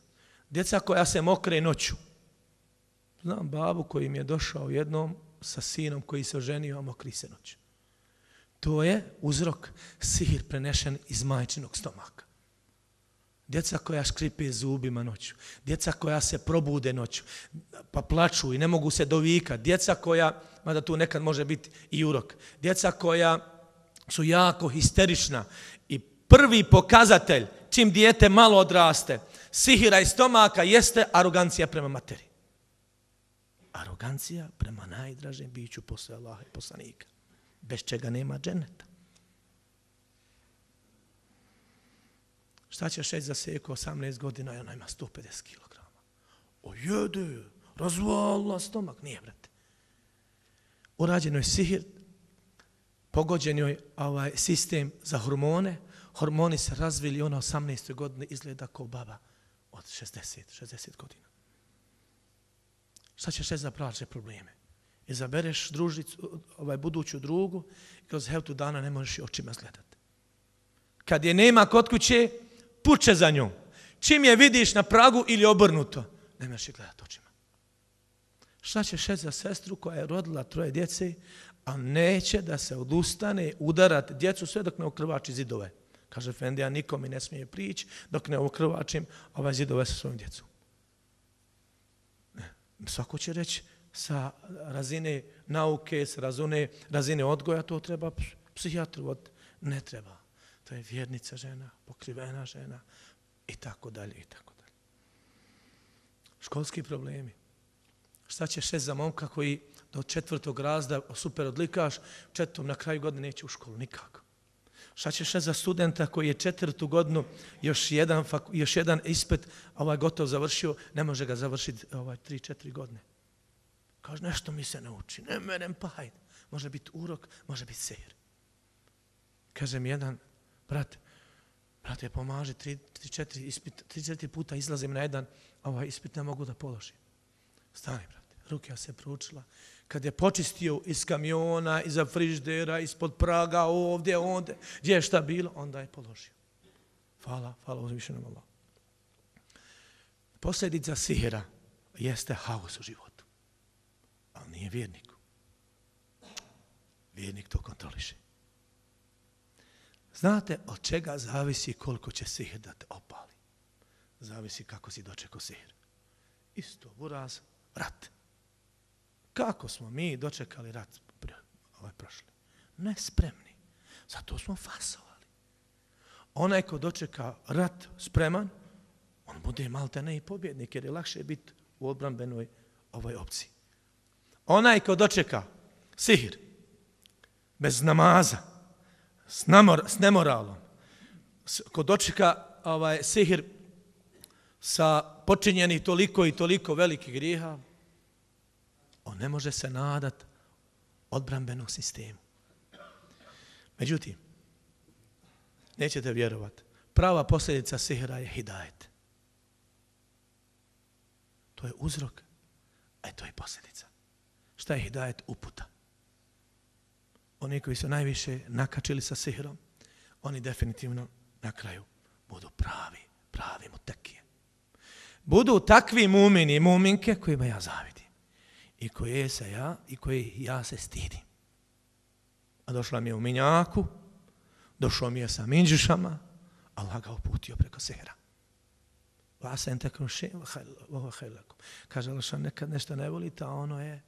Speaker 1: Djeca koja se mokre noću. Znam babu koji mi je došao jednom sa sinom koji se oženio, a mokri se noću. To je uzrok sihir prenešen iz majčinog stomaka. Djeca koja škripe zubima noću. Djeca koja se probude noću. Pa plaču i ne mogu se dovikati. Djeca koja, mada tu nekad može biti i urok. Djeca koja su jako histerična. I prvi pokazatelj, čim dijete malo odraste, sihira iz stomaka, jeste arogancija prema materi. Arogancija prema najdražem biću posle Allaha i poslanika. Bez čega nema dženeta. Šta ćeš reći za seko 18 godina i ona ima 150 kg? O jede, razvala stomak. Nije, brate. Urađeno je sihir, pogođen joj ovaj sistem za hormone, hormoni se razvili, ona 18. godine izgleda kao baba od 60, 60 godina. Šta ćeš reći za praće probleme? Izabereš družicu, ovaj buduću drugu, kroz hevtu dana ne možeš očima gledati. Kad je nema kod kuće, puče za njom. Čim je vidiš na pragu ili obrnuto, ne možeš je gledati očima. Šta će šest za sestru koja je rodila troje djece, a neće da se odustane udarat djecu sve dok ne okrvači zidove. Kaže Fendija, niko mi ne smije prići dok ne okrvačim ove zidove sa svojim djecom. Ne. Svako će reći, sa razine nauke, sa razine, razine odgoja, to treba psihijatru, od, ne treba. To je vjernica žena, pokrivena žena i tako dalje i tako dalje. Školski problemi. Šta će šest za momka koji do četvrtog razda super odlikaš, četvrtom na kraju godine neće u školu nikako. Šta ćeš za studenta koji je četvrtu godinu još jedan, još jedan ispit ovaj gotov završio, ne može ga završiti ovaj, tri, četiri godine. Kaže, nešto mi se nauči, ne merem pa hajde. Može biti urok, može biti sejr. Kaže mi jedan, brat, brate, pomaži, tri, tri, četiri, ispit, tri, četiri puta izlazim na jedan, ovaj ispit ne mogu da položim. Stani, brate, ruke ja se proučila, kad je počistio iz kamiona, iz friždera, ispod praga, ovdje, onda, gdje je šta bilo, onda je položio. Hvala, hvala uzvišenom Allah. Posljedica sihira jeste haos u životu. Ali nije vjerniku. Vjernik to kontroliše. Znate od čega zavisi koliko će sihir da te opali? Zavisi kako si dočekao sihir. Isto, buraz, rat. Rat. Kako smo mi dočekali rat ovaj prošli? Nespremni. Zato smo fasovali. Onaj ko dočeka rat spreman, on bude malte ne i pobjednik, jer je lakše biti u odbranbenoj ovoj opciji. Onaj ko dočeka sihir, bez namaza, s, namor, s nemoralom, ko dočeka ovaj, sihir sa počinjeni toliko i toliko velikih grijeha, on ne može se nadat odbranbenom sistemu. Međutim, nećete vjerovat, prava posljedica sihra je hidajet. To je uzrok, a to je posljedica. Šta je hidajet? Uputa. Oni koji su najviše nakačili sa sihrom, oni definitivno na kraju budu pravi, pravi mutekije. Budu takvi mumini i muminke kojima ja zavidim i koje se ja i koje ja se stidim. A došla mi je u minjaku, došao mi je sa Minđišama, Allah ga uputio preko sehra. Vasa en tekom še, voha hajlakom. Kaže Allah nekad nešto ne volite, a ono je,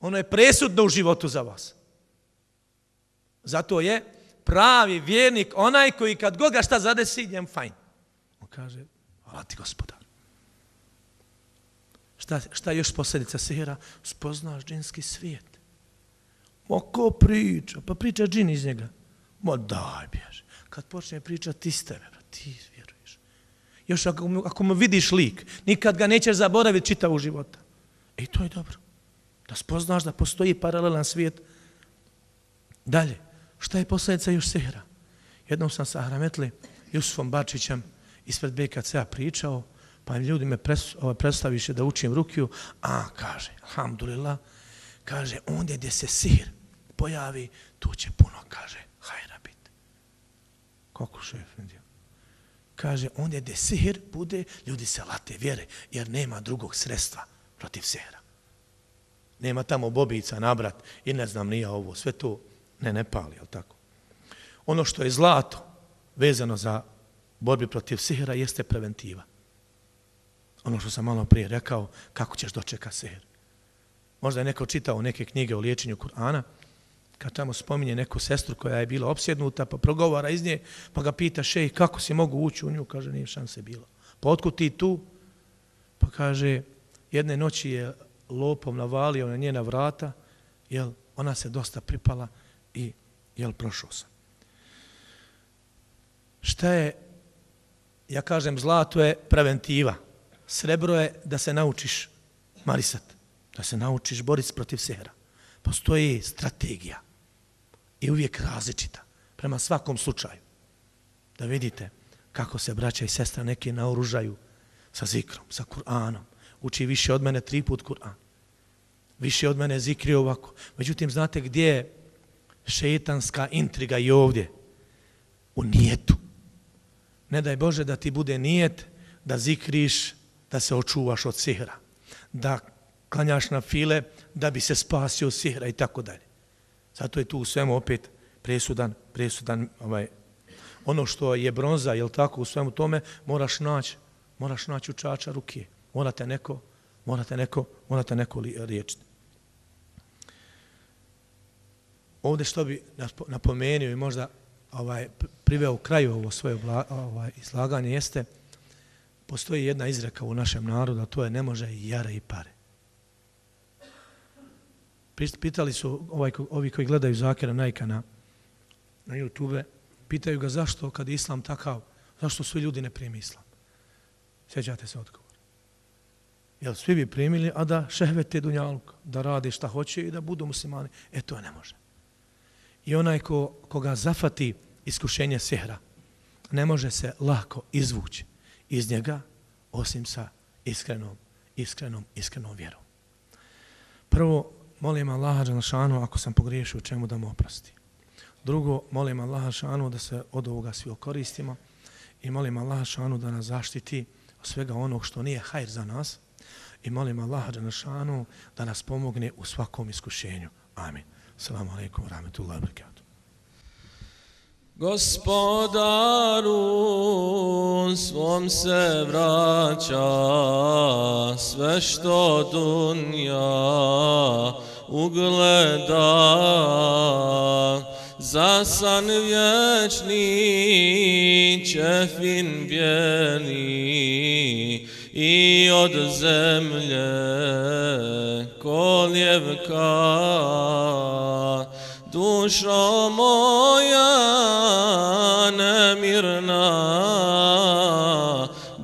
Speaker 1: ono je presudno u životu za vas. Zato je pravi vjernik onaj koji kad god ga šta zadesi, njem fajn. On kaže, hvala ti gospodar. Šta, šta je još posljedica sihira? Spoznaš džinski svijet. Ma ko priča? Pa priča džin iz njega. Ma daj, bježi. Kad počne priča, ti s tebe, bro, ti vjeruješ. Još ako, ako mu vidiš lik, nikad ga nećeš zaboraviti čitavu života. E to je dobro. Da spoznaš da postoji paralelan svijet. Dalje, šta je posljedica još sihira? Jednom sam sa Hrametli, Jusufom Bačićem, ispred BKC-a pričao, pa ljudi me pres, ovaj, predstaviše da učim rukiju, a kaže, alhamdulillah, kaže, ondje gdje se sir pojavi, tu će puno, kaže, hajra biti. Kako šef, vidio? Kaže, ondje gdje sihir bude, ljudi se late vjere, jer nema drugog sredstva protiv sihra. Nema tamo bobica, nabrat i ne znam nija ovo, sve to ne, ne pali, jel tako? Ono što je zlato vezano za borbi protiv sihra jeste preventiva ono što sam malo prije rekao, kako ćeš dočeka seher. Možda je neko čitao neke knjige o liječenju Kur'ana, kad tamo spominje neku sestru koja je bila opsjednuta, pa progovara iz nje, pa ga pita šej, kako si mogu ući u nju, kaže, nije šanse bilo. Pa otkud ti tu? Pa kaže, jedne noći je lopom navalio na njena vrata, jel, ona se dosta pripala i, jel, prošao sam. Šta je, ja kažem, zlato je preventiva. Srebro je da se naučiš marisat, da se naučiš boriti protiv sehra. Postoji strategija i uvijek različita prema svakom slučaju. Da vidite kako se braća i sestra neki naoružaju sa zikrom, sa Kur'anom. Uči više od mene tri put Kur'an. Više od mene zikri ovako. Međutim, znate gdje je šeitanska intriga i ovdje? U nijetu. Ne daj Bože da ti bude nijet da zikriš da se očuvaš od sihra, da klanjaš na file da bi se spasio od sihra i tako dalje. Zato je tu u svemu opet presudan, presudan ovaj, ono što je bronza, jel tako, u svemu tome, moraš naći moraš naći učača ruke. Morate neko, morate neko, morate neko li, riječiti. Ovdje što bi napomenuo i možda ovaj priveo kraju ovo svoje ovaj, izlaganje jeste postoji jedna izreka u našem narodu, a to je ne može i jare i pare. Pitali su ovaj, ovi koji gledaju Zakira Najkana na, na YouTube, pitaju ga zašto kad je Islam takav, zašto svi ljudi ne primi Islam. Sjećate se odgovor. Jel svi bi primili, a da šehvete dunjaluk, da radi šta hoće i da budu muslimani. E to ne može. I onaj ko, koga zafati iskušenje sehra, ne može se lako izvući iz njega, osim sa iskrenom, iskrenom, iskrenom vjerom. Prvo, molim Allaha Đanašanu, ako sam pogriješio u čemu da mu oprosti. Drugo, molim Allaha Šanu da se od ovoga svi okoristimo i molim Allaha Šanu da nas zaštiti od svega onog što nije hajr za nas i molim Allaha Đanašanu da nas pomogne u svakom iskušenju. Amin. Assalamu alaikum wa rahmatullahi wa barakatuh.
Speaker 2: Gospodaru svom se vraća sve što dunja ugleda. Za san vječni čefin bijeli i od zemlje koljevka dušo moja nemirna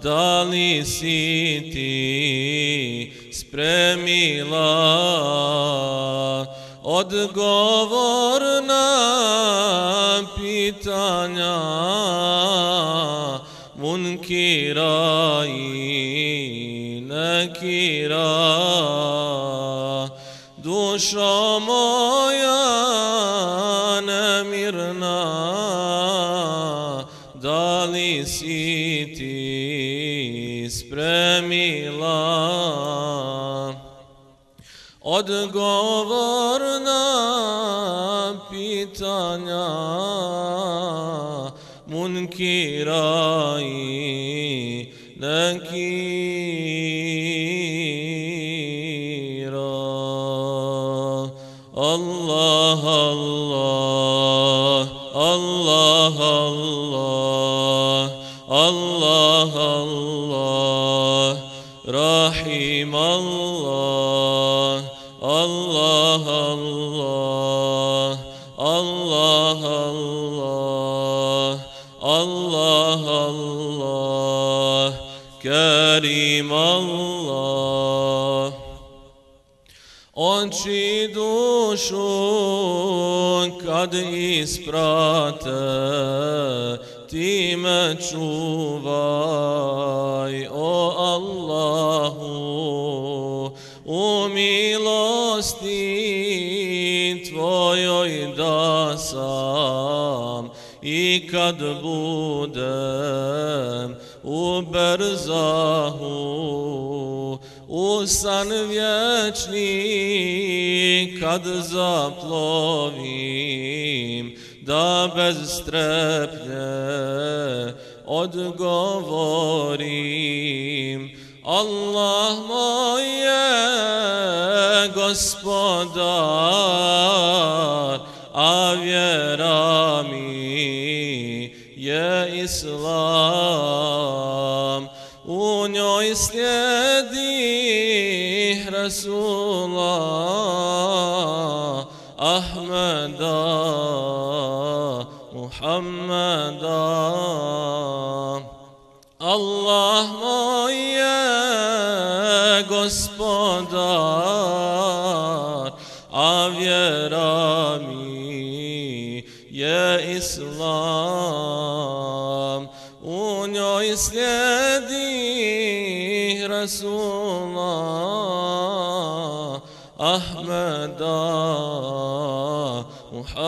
Speaker 2: da li si ti spremila? Odgovor na pitanja munkira i nekira. Dušo moja odgovor na pitanja munkira i nekira. Allah, Allah, Allah, Allah, Allah, Allah, Karim Allah. Oči dušu kad isprate, ti čuvaj, kad budem u berzahu, u san vječni kad zaplovim, da bez strepnje odgovorim. Allah moj je gospodar, a vjera mi je islam. U njoj slijedi Rasulullah Ahmeda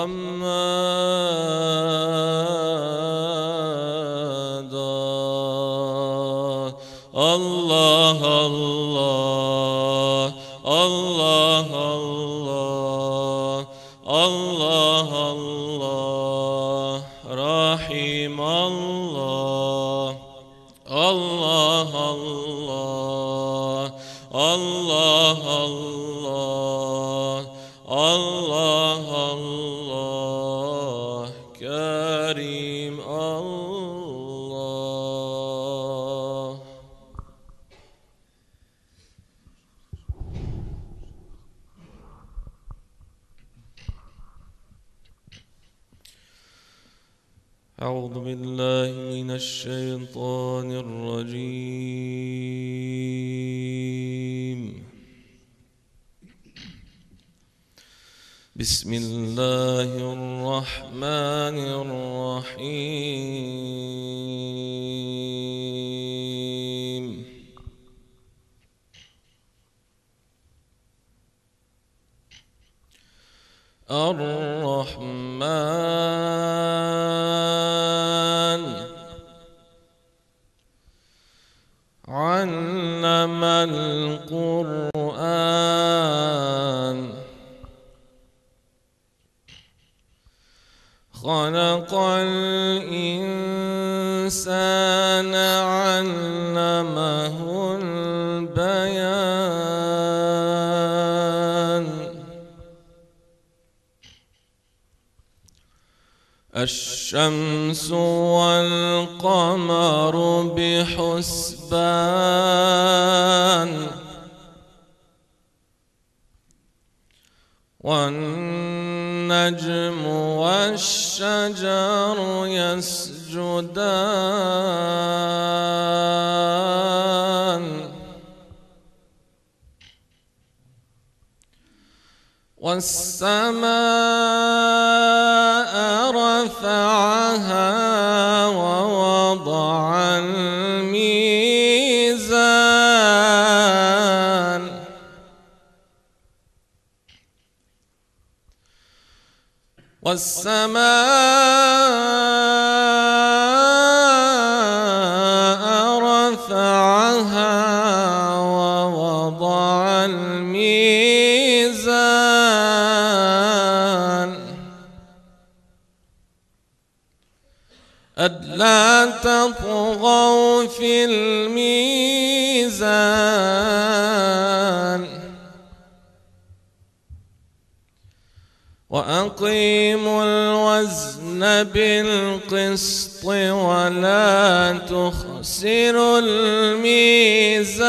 Speaker 2: أما ووضع الميزان. والسماء ألا تطغوا في الميزان. وأقيموا الوزن بالقسط ولا تخسروا الميزان.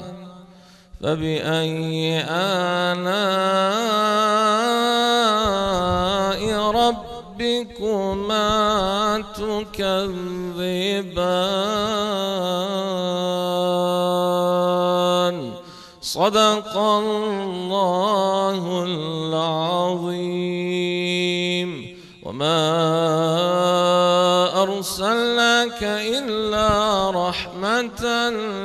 Speaker 2: فبأي آلاء ربكما تكذبان؟ صدق الله العظيم. وما أرسلناك إلا رحمة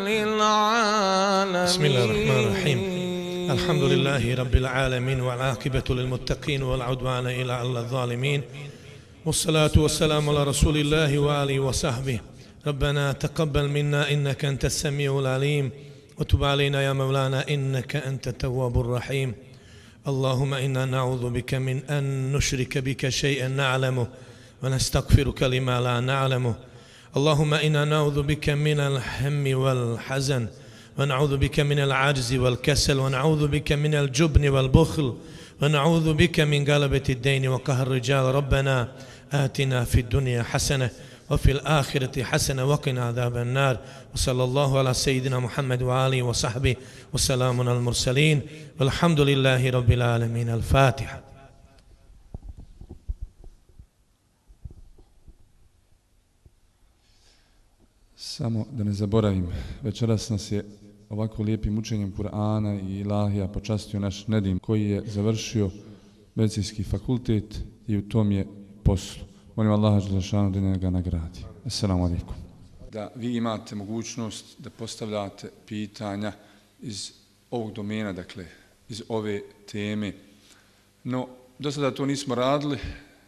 Speaker 2: للعالمين.
Speaker 1: بسم الله الرحمن الرحيم. الحمد لله رب العالمين والعاقبة للمتقين والعدوان إلى على الظالمين. والصلاة والسلام على رسول الله وآله وصحبه. ربنا تقبل منا إنك أنت السميع العليم. وتب علينا يا مولانا إنك أنت التواب الرحيم. اللهم إنا نعوذ بك من أن نشرك بك شيئا نعلمه. ونستغفرك لما لا نعلمه. اللهم إنا نعوذ بك من الهم والحزن ونعوذ بك من العجز والكسل ونعوذ بك من الجبن والبخل ونعوذ بك من غلبة الدين وقهر الرجال. ربنا آتنا في الدنيا حسنة وفي الآخرة حسنة وقنا عذاب النار. وصلى الله على سيدنا محمد وآله وصحبه وسلام على المرسلين. والحمد لله رب العالمين. الفاتحة.
Speaker 3: Samo da ne zaboravim, večeras nas je ovako lijepim učenjem Kur'ana i Ilahija počastio naš Nedim koji je završio medicinski fakultet i u tom je poslu. Molim Allaha Đelešanu da njega nagradi. Assalamu alaikum. da vi imate mogućnost da postavljate pitanja iz ovog domena, dakle, iz ove teme. No, do sada to nismo radili,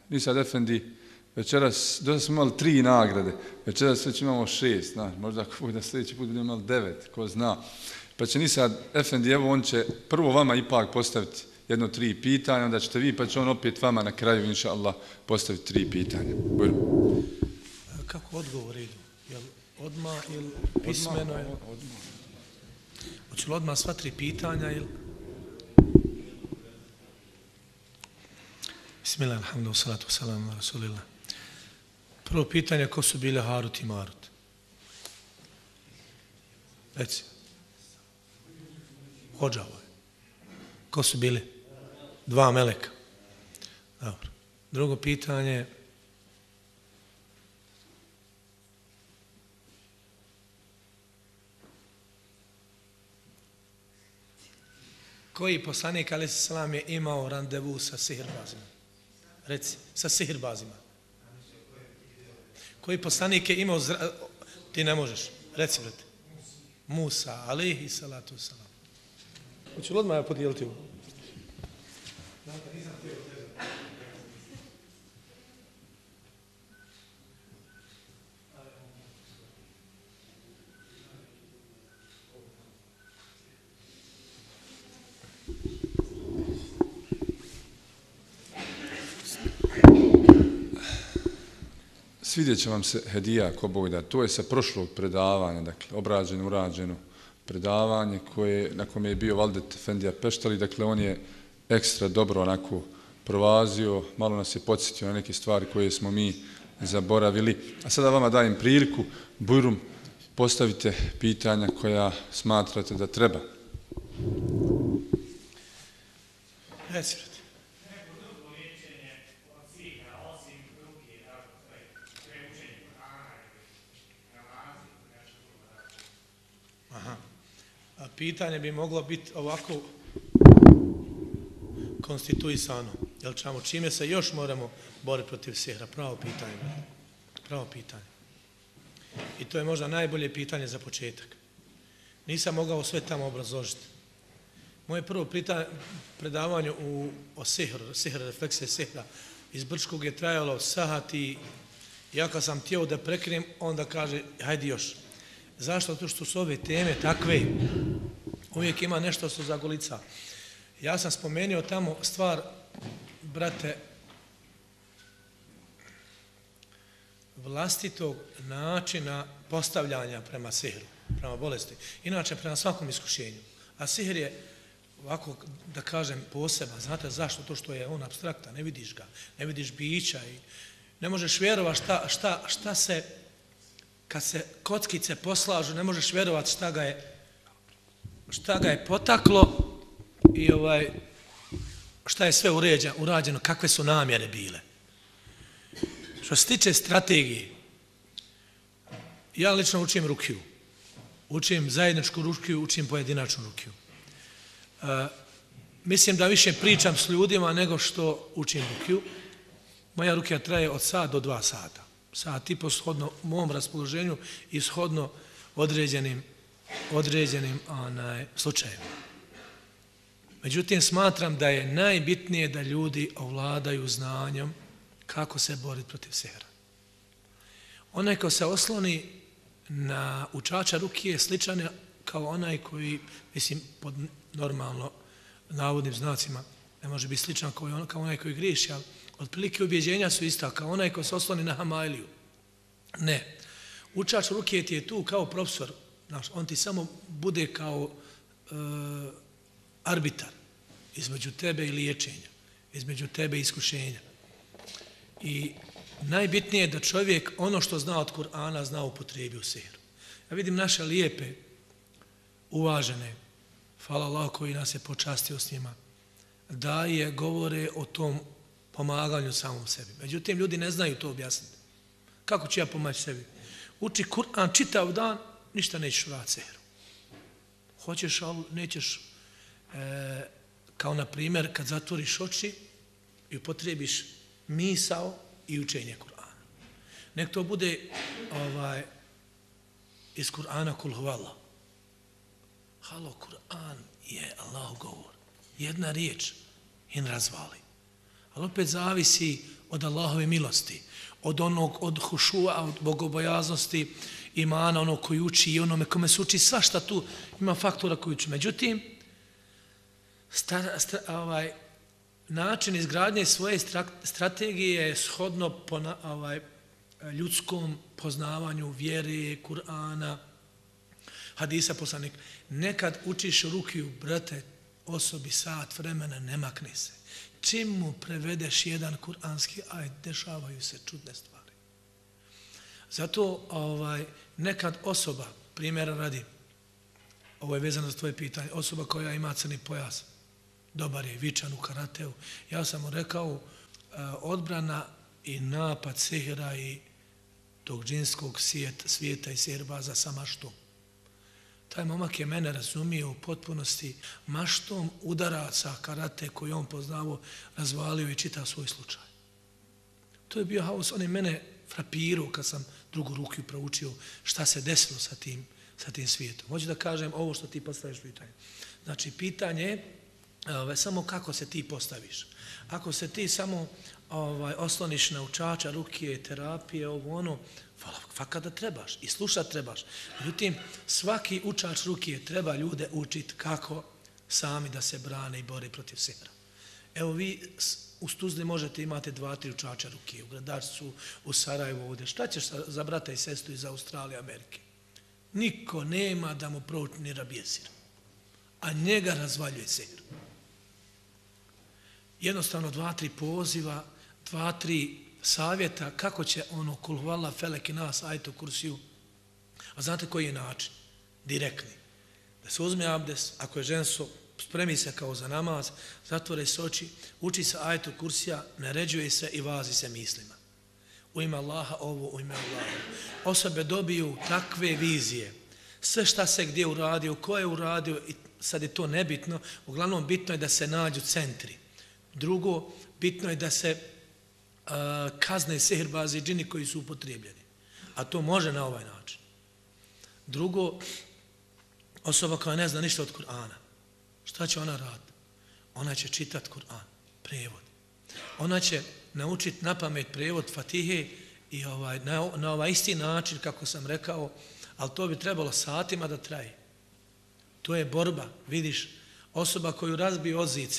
Speaker 3: Nisad Efendi, večeras, do sada smo imali tri nagrade, večeras već imamo šest, znaš, možda ako bude sljedeći put budemo imali devet, ko zna. Pa će Nisad Efendi, evo on će prvo vama ipak postaviti jedno tri pitanja, onda ćete vi, pa će on opet vama na kraju, inša Allah, postaviti tri pitanja. Bujno.
Speaker 1: Kako odgovor idu? Jel odma ili pismeno? Odma, odma. Hoće li odmah sva tri pitanja ili... Bismillah, alhamdulillah, salatu wasalam, rasulillah. Prvo pitanje, ko su bile Harut i Marut? Reci. Hođavo je. Ko su bili? Dva meleka. Dobro. Drugo pitanje, koji poslanik ali se salam je imao randevu sa sihirbazima? Reci, sa sihirbazima. Koji poslanik je imao zra... Ti ne možeš. Reci, brate. Musa, alihi salatu salam. Hoću li odmah ja podijeliti ovo?
Speaker 3: Svidjet će vam se Hedija ko Bog da. to je sa prošlog predavanja, dakle, obrađeno, urađeno predavanje koje, na kome je bio Valdet Fendija Peštali, dakle, on je ekstra dobro onako provazio, malo nas je podsjetio na neke stvari koje smo mi zaboravili. A sada vama dajem priliku, Bujrum, postavite pitanja koja smatrate da treba.
Speaker 1: Reci, pitanje bi moglo biti ovako konstituisano. Jel čamo, čime se još moramo boriti protiv sihra? Pravo pitanje. Pravo pitanje. I to je možda najbolje pitanje za početak. Nisam mogao sve tamo obrazložiti. Moje prvo pitanje, predavanje u, o sihru, sihr, refleksije sihra, iz Brčkog je trajalo sahati. Ja kad sam tijelo da prekinem, onda kaže, hajde još. Zašto? To što su ove teme takve, uvijek ima nešto što zagolica. Ja sam spomenuo tamo stvar, brate, vlastitog načina postavljanja prema sihru, prema bolesti. Inače, prema svakom iskušenju. A sihr je, ovako da kažem, poseban. Znate zašto? To što je on abstrakta, ne vidiš ga, ne vidiš bića i ne možeš vjerovati šta, šta, šta se kad se kockice poslažu, ne možeš vjerovati šta ga je šta ga je potaklo i ovaj šta je sve uređeno, urađeno, kakve su namjere bile. Što se tiče strategije, ja lično učim rukiju. Učim zajedničku rukiju, učim pojedinačnu rukiju. E, mislim da više pričam s ljudima nego što učim rukiju. Moja rukija traje od sat do dva sata Sat tipo shodno mom raspoloženju i shodno određenim, određenim onaj, slučajima. Međutim, smatram da je najbitnije da ljudi ovladaju znanjem kako se boriti protiv sehra. Onaj ko se osloni na učača ruke je sličan kao onaj koji, mislim, pod normalno navodnim znacima, ne može biti sličan kao, kao onaj koji griješi, ali Otprilike ubjeđenja su ista, kao onaj ko se osloni na Hamajliju. Ne. Učač ti je tu kao profesor. Znaš, on ti samo bude kao e, arbitar između tebe i liječenja, između tebe i iskušenja. I najbitnije je da čovjek ono što zna od Kur'ana zna u u sihiru. Ja vidim naše lijepe, uvažene, hvala Allah koji nas je počastio s njima, da je govore o tom pomaganju samom sebi. Međutim, ljudi ne znaju to objasniti. Kako ću ja pomaći sebi? Uči Kur'an čitav dan, ništa nećeš vratiti sehru. Hoćeš, ali nećeš, e, kao na primjer, kad zatvoriš oči i upotrebiš misao i učenje Kur'ana. Nek to bude ovaj, iz Kur'ana kul huvala. Halo, Kur'an je Allah govor. Jedna riječ in razvali. Ali opet zavisi od Allahove milosti, od onog, od hušua, od bogobojaznosti, imana, ono koji uči i onome kome se uči svašta tu, ima faktora koji uči. Međutim, sta, sta, ovaj, način izgradnje svoje strategije je shodno po na, ovaj, ljudskom poznavanju vjere, Kur'ana, hadisa poslanik. Nekad učiš rukiju, brate, osobi sat vremena, ne makne se. Čim mu prevedeš jedan kuranski ajd, dešavaju se čudne stvari. Zato ovaj, nekad osoba, primjera radi, ovo je vezano za tvoje pitanje, osoba koja ima crni pojas, dobar je, vičan u karateu, ja sam mu rekao, e, odbrana i napad sihra i tog džinskog svijeta, svijeta i sihirbaza sa maštom. Taj momak je mene razumio u potpunosti maštom udaraca karate koji on poznavo, razvalio i čita svoj slučaj. To je bio haos, on je mene frapirao kad sam drugu ruku proučio šta se desilo sa tim, sa tim svijetom. Hoću da kažem ovo što ti postaviš pitanje. Znači, pitanje je ovaj, samo kako se ti postaviš. Ako se ti samo ovaj, osloniš na učača, ruke, terapije, ovo ono, fakat da trebaš i slušat trebaš. Međutim, svaki učač ruke treba ljude učiti kako sami da se brane i bore protiv sehra. Evo vi u Stuzli možete imate dva, tri učača ruke, u Gradarcu, u Sarajevu ovdje. Šta ćeš za brata i sestu iz Australije, Amerike? Niko nema da mu prouči ni rabjesir. A njega razvaljuje sehr. Jednostavno dva, tri poziva, dva, tri savjeta kako će ono kulhvala felek i nas ajto kursiju. A znate koji je način? Direktni. Da se uzme abdes, ako je ženso, spremi se kao za namaz, zatvore se oči, uči se ajetu kursija, naređuje se i vazi se mislima. U ime Allaha ovo, u ime Allaha. Osobe dobiju takve vizije. Sve šta se gdje uradio, ko je uradio, i sad je to nebitno, uglavnom bitno je da se nađu centri. Drugo, bitno je da se uh, kazne sehirbazi i džini koji su upotrijebljeni. A to može na ovaj način. Drugo, osoba koja ne zna ništa od Kur'ana, šta će ona raditi? Ona će čitat Kur'an, prevod. Ona će naučiti na pamet prevod Fatihe i ovaj, na, na ovaj isti način, kako sam rekao, ali to bi trebalo satima da traje. To je borba, vidiš, osoba koju razbije ozid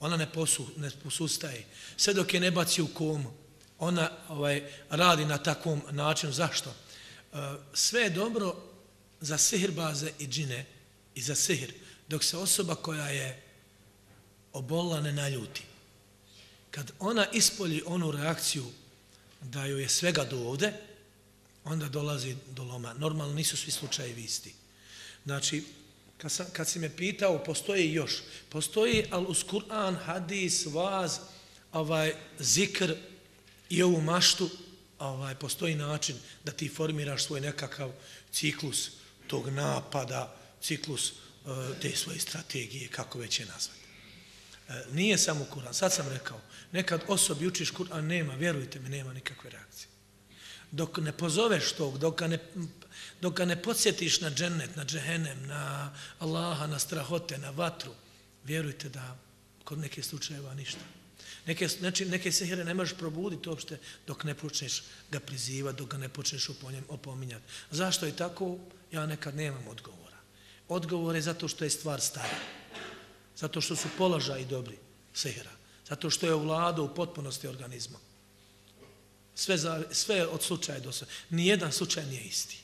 Speaker 1: ona ne, posu, ne posustaje. Sve dok je ne baci u komu, ona ovaj, radi na takvom načinu. Zašto? E, sve je dobro za sihirbaze i džine i za sihir, dok se osoba koja je obolila ne naljuti. Kad ona ispolji onu reakciju da joj je svega do ovde, onda dolazi do loma. Normalno nisu svi slučajevi isti. Znači, kad, sam, kad si me pitao, postoji još. Postoji, ali uz Kur'an, hadis, vaz, ovaj, zikr i ovu maštu, ovaj, postoji način da ti formiraš svoj nekakav ciklus tog napada, ciklus uh, E, te svoje strategije, kako već je nazvati. E, nije samo Kur'an. Sad sam rekao, nekad osobi učiš Kur'an, nema, vjerujte mi, nema nikakve reakcije. Dok ne pozoveš tog, dok ne dok ga ne podsjetiš na džennet, na džehenem, na Allaha, na strahote, na vatru, vjerujte da kod neke slučajeva ništa. Neke, znači, neke sehire ne možeš probuditi uopšte dok ne počneš ga prizivati, dok ga ne počneš opominjati. Zašto je tako? Ja nekad nemam. Odgovor je zato što je stvar stara. Zato što su položaji dobri sehera. Zato što je u vladu u potpunosti organizma. Sve, za, sve od slučaja do sve. Nijedan slučaj nije isti.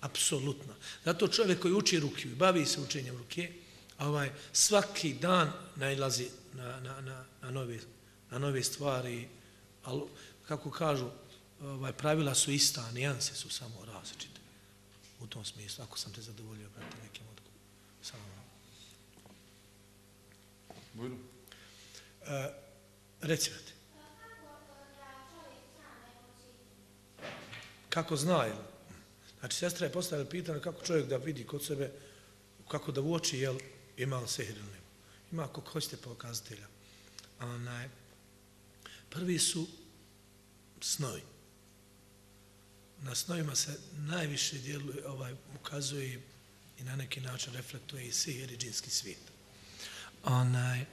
Speaker 1: Apsolutno. Zato čovjek koji uči ruke i bavi se učenjem ruke, ovaj, svaki dan najlazi na, na, na, na, nove, na nove stvari, ali kako kažu, ovaj, pravila su ista, nijanse su samo različite. U tom smislu, ako sam te zadovoljio, brate, nekim odgovorom. Samo
Speaker 3: Bujno.
Speaker 1: E, reci, brate. Kako zna, ili? Znači, sestra je postavila pitanje kako čovjek da vidi kod sebe, kako da uoči, jel ima li sehir ili nema. Ima ako hoćete pokazatelja. Onaj, prvi su snovi na snovima se najviše djeluje, ovaj, ukazuje i na neki način reflektuje i sihir i džinski svijet. Onaj,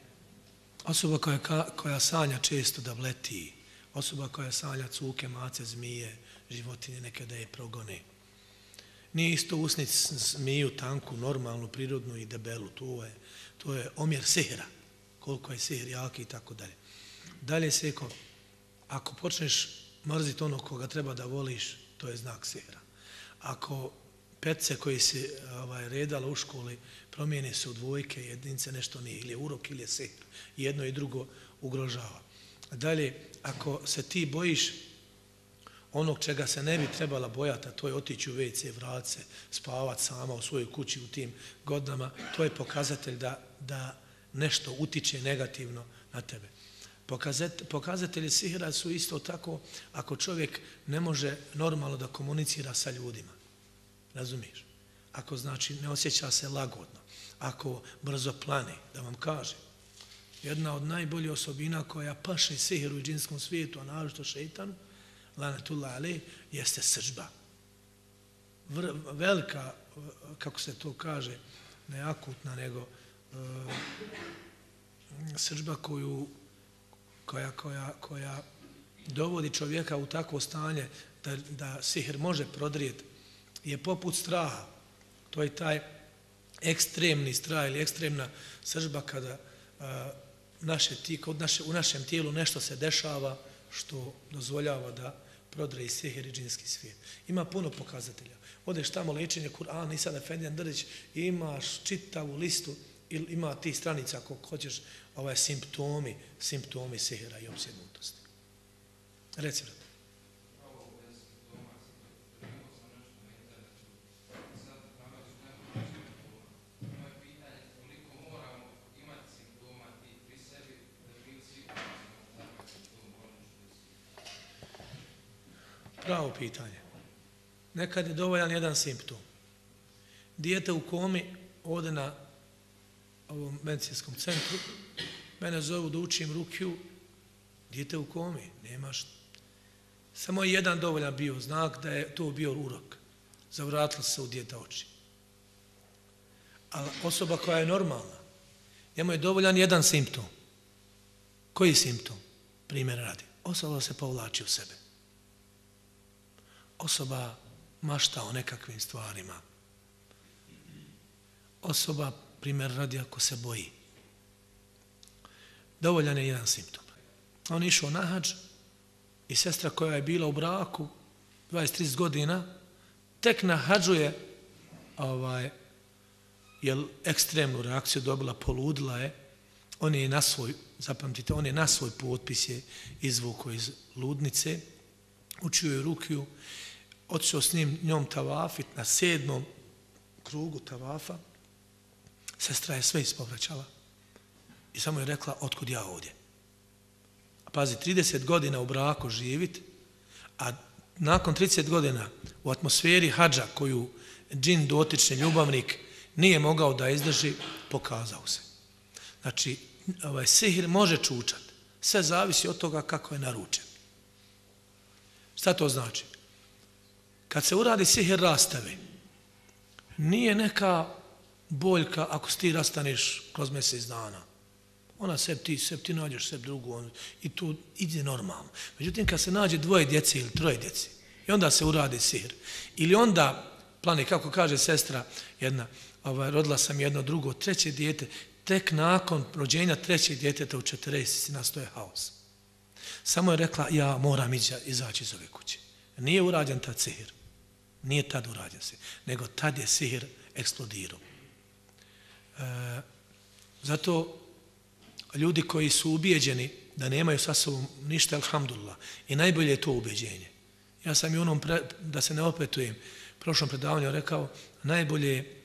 Speaker 1: osoba koja, ka- koja sanja često da vleti, osoba koja sanja cuke, mace, zmije, životinje neke da je progone. Nije isto usnic zmiju tanku, normalnu, prirodnu i debelu. To je, to je omjer sihra. Koliko je sihr jaki i tako dalje. Dalje seko, ako počneš mrziti ono koga treba da voliš, to je znak sihra. Ako petce koji se ovaj, redala u školi promijene se u dvojke, jedinice nešto nije, ili je urok ili je sihr. Jedno i drugo ugrožava. Dalje, ako se ti bojiš onog čega se ne bi trebala bojati, a to je otići u WC, vrat se, spavat sama u svojoj kući u tim godinama, to je pokazatelj da, da nešto utiče negativno na tebe. Pokazat, pokazatelji sihira su isto tako ako čovjek ne može normalno da komunicira sa ljudima. Razumiješ? Ako znači ne osjeća se lagodno, ako brzo plane, da vam kažem, jedna od najboljih osobina koja paše sihiru i džinskom svijetu, a naravno šeitanu, lanatullah ali, jeste sržba. Vr, velika, kako se to kaže, ne akutna, nego e, sržba koju, koja, koja, koja dovodi čovjeka u takvo stanje da, da sihr može prodrijeti, je poput straha. To je taj ekstremni strah ili ekstremna sržba kada a, naše, ti, kod naše, u našem tijelu nešto se dešava što dozvoljava da prodre i sihir i džinski svijet. Ima puno pokazatelja. Odeš tamo lečenje Kur'ana i sad Efendijan Drdić imaš čitavu listu ili ima ti stranica ako hoćeš ovaj simptomi, simptomi sihira i obsjednutosti. Reci, brate. Pravo pitanje. Nekad je dovoljan jedan simptom. Dijete u komi ode na ovom medicinskom centru, mene zovu da učim rukiju, dijete u komi, nemaš. Samo je jedan dovoljan bio znak da je to bio urok. Zavratilo se u djeta oči. A osoba koja je normalna, njemu je dovoljan jedan simptom. Koji simptom? Primjer radi. Osoba se povlači u sebe osoba mašta o nekakvim stvarima. Osoba, primjer radi, ako se boji. Dovoljan je jedan simptom. On išao na hađ i sestra koja je bila u braku 20-30 godina, tek na hađu je ovaj, jel, ekstremnu reakciju dobila, poludila je, on je na svoj, zapamtite, on je na svoj potpis je izvuko iz ludnice, učio je rukiju otišao s njim, njom tavafit na sedmom krugu tavafa, sestra je sve ispovraćala i samo je rekla, otkud ja ovdje? A pazi, 30 godina u braku živit, a nakon 30 godina u atmosferi hađa koju džin dotični ljubavnik nije mogao da izdrži, pokazao se. Znači, ovaj sihir može čučat. Sve zavisi od toga kako je naručen. Šta to znači? kad se uradi sihir rastave, nije neka boljka ako ti rastaneš kroz mjesec dana. Ona se ti, se ti nađeš se drugu on, i tu ide normalno. Međutim, kad se nađe dvoje djece ili troje djece, i onda se uradi sir, ili onda, plani, kako kaže sestra jedna, ovaj, rodila sam jedno drugo, treće dijete, tek nakon rođenja trećeg djeteta u 40 nastoje haos. Samo je rekla, ja moram izaći iz ove kuće. Nije urađen ta sir, Nije tad urađen se, nego tad je sir eksplodirao. E, zato ljudi koji su ubijeđeni da nemaju sa sobom ništa, alhamdulillah, i najbolje je to ubeđenje. Ja sam i onom, pre, da se ne opetujem, prošlom predavanju rekao, najbolje je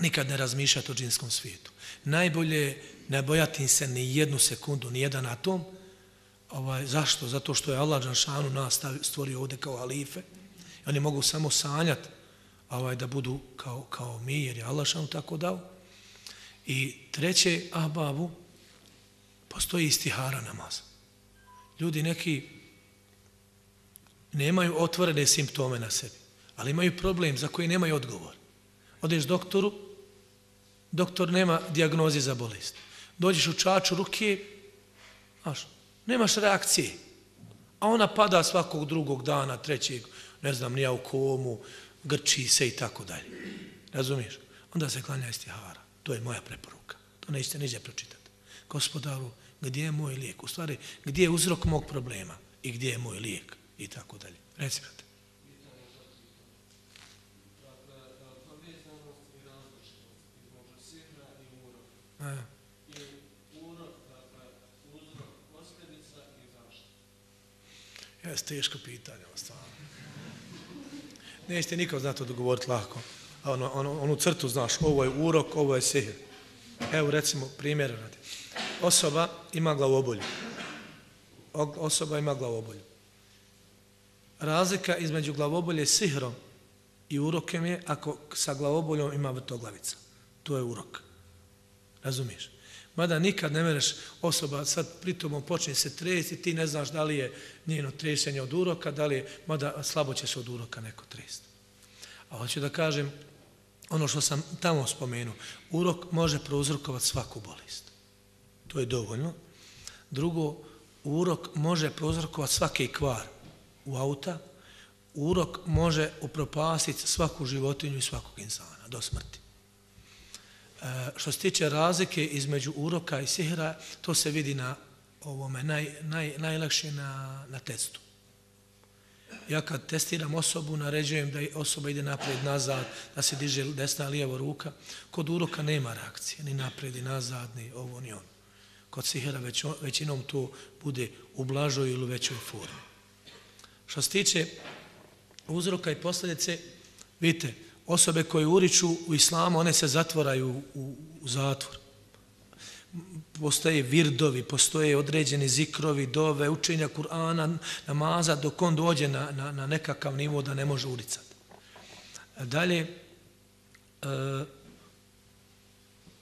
Speaker 1: nikad ne razmišljati o džinskom svijetu. Najbolje je ne bojati se ni jednu sekundu, ni jedan atom. Ovaj, zašto? Zato što je Allah Đanšanu nas stvorio ovdje kao halife, Oni mogu samo sanjati ovaj, da budu kao, kao mi, jer je Allah šanu tako dao. I treće, ahbabu, postoji istihara namaz. Ljudi neki nemaju otvorene simptome na sebi, ali imaju problem za koji nemaju odgovor. Odeš doktoru, doktor nema dijagnoze za bolest. Dođeš u čaču ruke, znaš, nemaš reakcije, a ona pada svakog drugog dana, trećeg, ne znam, nija u komu, grči se i tako dalje. Razumiješ? Onda se klanja istihara. To je moja preporuka. To nećete niđe pročitati. Gospodaru, gdje je moj lijek? U stvari, gdje je uzrok mog problema? I gdje je moj lijek? I tako dalje. Reci, brate. A, Jeste teško pitanje, ovo stvarno. Nećete nikad znati odgovoriti lako. A ono, ono, onu crtu znaš, ovo je urok, ovo je sihir. Evo recimo primjer radi. Osoba ima glavobolju. Osoba ima glavobolju. Razlika između glavobolje sihrom i urokem je ako sa glavoboljom ima vrtoglavica. To je urok. Razumiješ? Mada nikad ne mereš osoba, sad pritom počne se tresti, ti ne znaš da li je njeno tresenje od uroka, da li je, mada slabo će se od uroka neko tresti. A hoću da kažem, ono što sam tamo spomenuo, urok može prouzrokovati svaku bolest. To je dovoljno. Drugo, urok može prouzrokovati svaki kvar u auta, urok može upropastiti svaku životinju i svakog insana do smrti. E, što se tiče razlike između uroka i sihra, to se vidi na ovome naj, naj, najlakše na, na testu. Ja kad testiram osobu, naređujem da osoba ide napred, nazad, da se diže desna, lijeva ruka. Kod uroka nema reakcije, ni naprijed, ni nazad, ni ovo, ni ono. Kod sihera već, većinom to bude u blažoj ili većoj formi. Što se tiče uzroka i posljedice, vidite, osobe koje uriču u islamu, one se zatvoraju u, u, u zatvor. Postoje virdovi, postoje određeni zikrovi, dove, učenja Kur'ana, namaza, dok on dođe na, na, na nekakav nivo da ne može uricati. Dalje, e,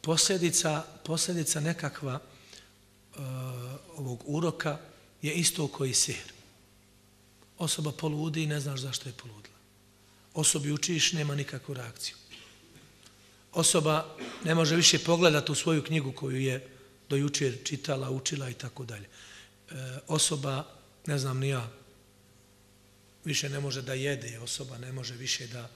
Speaker 1: posljedica, posljedica nekakva e, ovog uroka je isto koji sihr. Osoba poludi i ne znaš zašto je poludila. Osobi učiš, nema nikakvu reakciju. Osoba ne može više pogledati u svoju knjigu koju je do jučer čitala, učila i tako dalje. E, osoba, ne znam ni ja, više ne može da jede, osoba ne može više da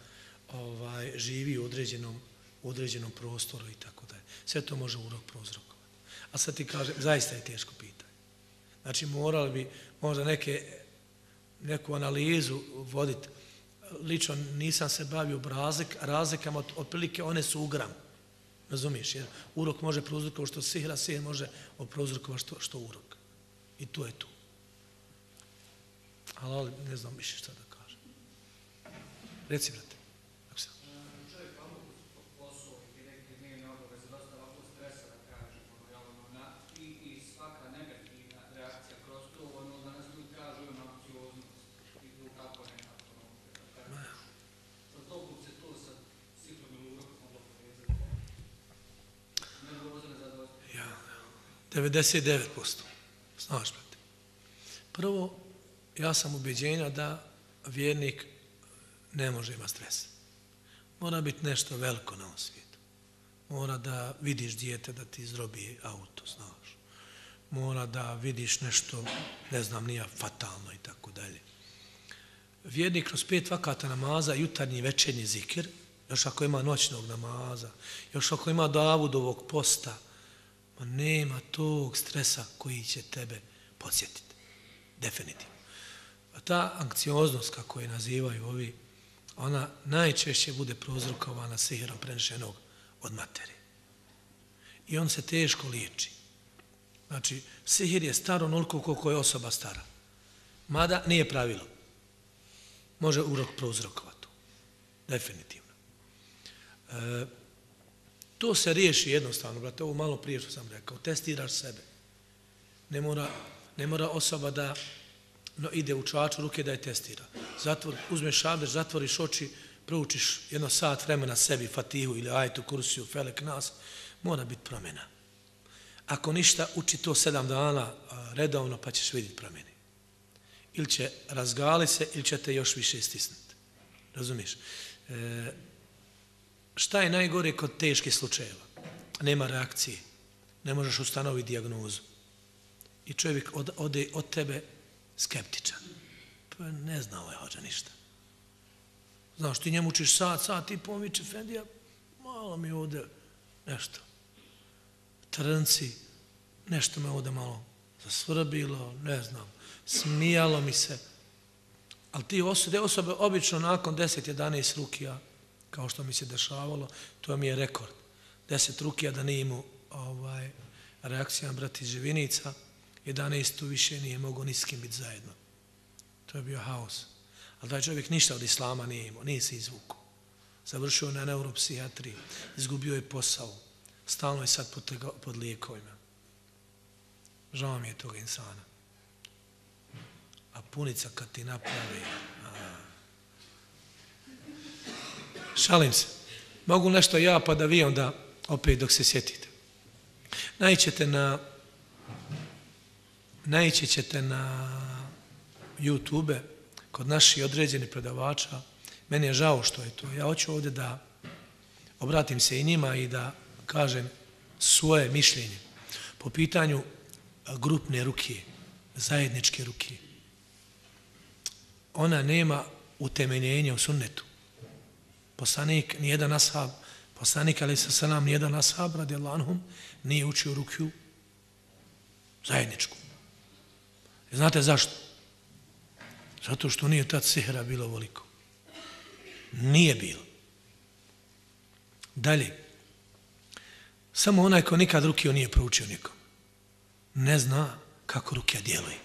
Speaker 1: ovaj živi u određenom, u određenom prostoru i tako dalje. Sve to može urok prouzrokovati. A sad ti kažem, zaista je teško pitanje. Znači, morali bi možda neke, neku analizu voditi. Lično nisam se bavio razlik, razlikama, otprilike one su u gramu. Razumiješ? Jer urok može prouzrokovati što sihra, sihr može prouzrokovati što, što urok. I to je tu. Ali ne znam više šta da kažem. Reci, brate. Ako se... Ja, 99%. Znaš, brate. Prvo, ja sam ubeđenja da vjernik ne može imati stres. Mora biti nešto veliko na ovom svijetu. Mora da vidiš dijete da ti zrobi auto, znaš. Mora da vidiš nešto, ne znam, nija fatalno i tako dalje. Vjernik kroz pet vakata namaza, jutarnji i večernji zikir, još ako ima noćnog namaza, još ako ima Davudovog posta, Pa nema tog stresa koji će tebe podsjetiti. Definitivno. A ta anksioznost, kako je nazivaju ovi, ona najčešće bude prozrukovana sihirom prenešenog od materije. I on se teško liječi. Znači, sihir je staro onoliko koliko je osoba stara. Mada nije pravilo. Može urok prouzrokovati. Definitivno. E, to se riješi jednostavno, brate, ovo malo prije što sam rekao. Testiraš sebe. Ne mora, ne mora osoba da no, ide u čaču ruke da je testira. Zatvor, uzmeš šabdeš, zatvoriš oči, proučiš jedno sat vremena sebi, fatihu ili ajtu, kursiju, felek, nas, mora biti promjena. Ako ništa, uči to sedam dana redovno, pa ćeš vidjeti promjeni. ili će razgali se, ili će te još više stisnuti. Razumiješ? E, šta je najgore kod teških slučajeva? Nema reakcije. Ne možeš ustanoviti dijagnozu. I čovjek od, ode od tebe skeptičan. Pa ne zna ovaj hođa ništa. Znaš, ti njemu učiš sat, sat i pomiče, Fendija, malo mi ovdje nešto. Trnci, nešto me ovdje malo zasvrbilo, ne znam, smijalo mi se. Ali ti osobe, osobe obično nakon 10-11 rukija, kao što mi se dešavalo, to mi je rekord. 10 rukija da nije imao ovaj, reakcija brati Živinica, 11 tu više nije mogo ni s kim biti zajedno. To je bio haos. Ali taj čovjek ništa od islama nije imao, nije se izvukao. Završio na neuropsijatriji, izgubio je posao, stalno je sad pod, pod lijekovima. Žao mi je toga insana. A punica kad ti napravi... A... Šalim se. Mogu nešto ja pa da vi onda opet dok se sjetite. Najćete na naići ćete na YouTube kod naših određenih predavača. Meni je žao što je to. Ja hoću ovdje da obratim se i njima i da kažem svoje mišljenje po pitanju grupne ruke, zajedničke ruke. Ona nema utemeljenja u sunnetu. Poslanik, nijedan ashab, poslanik, ali sa salam, nijedan ashab, radi Allahom, nije učio rukju zajedničku. I znate zašto? Zato što nije tad sihra bilo voliko. Nije bilo. Dalje. Samo onaj ko nikad rukio nije proučio nikom. Ne zna kako rukija djeluje.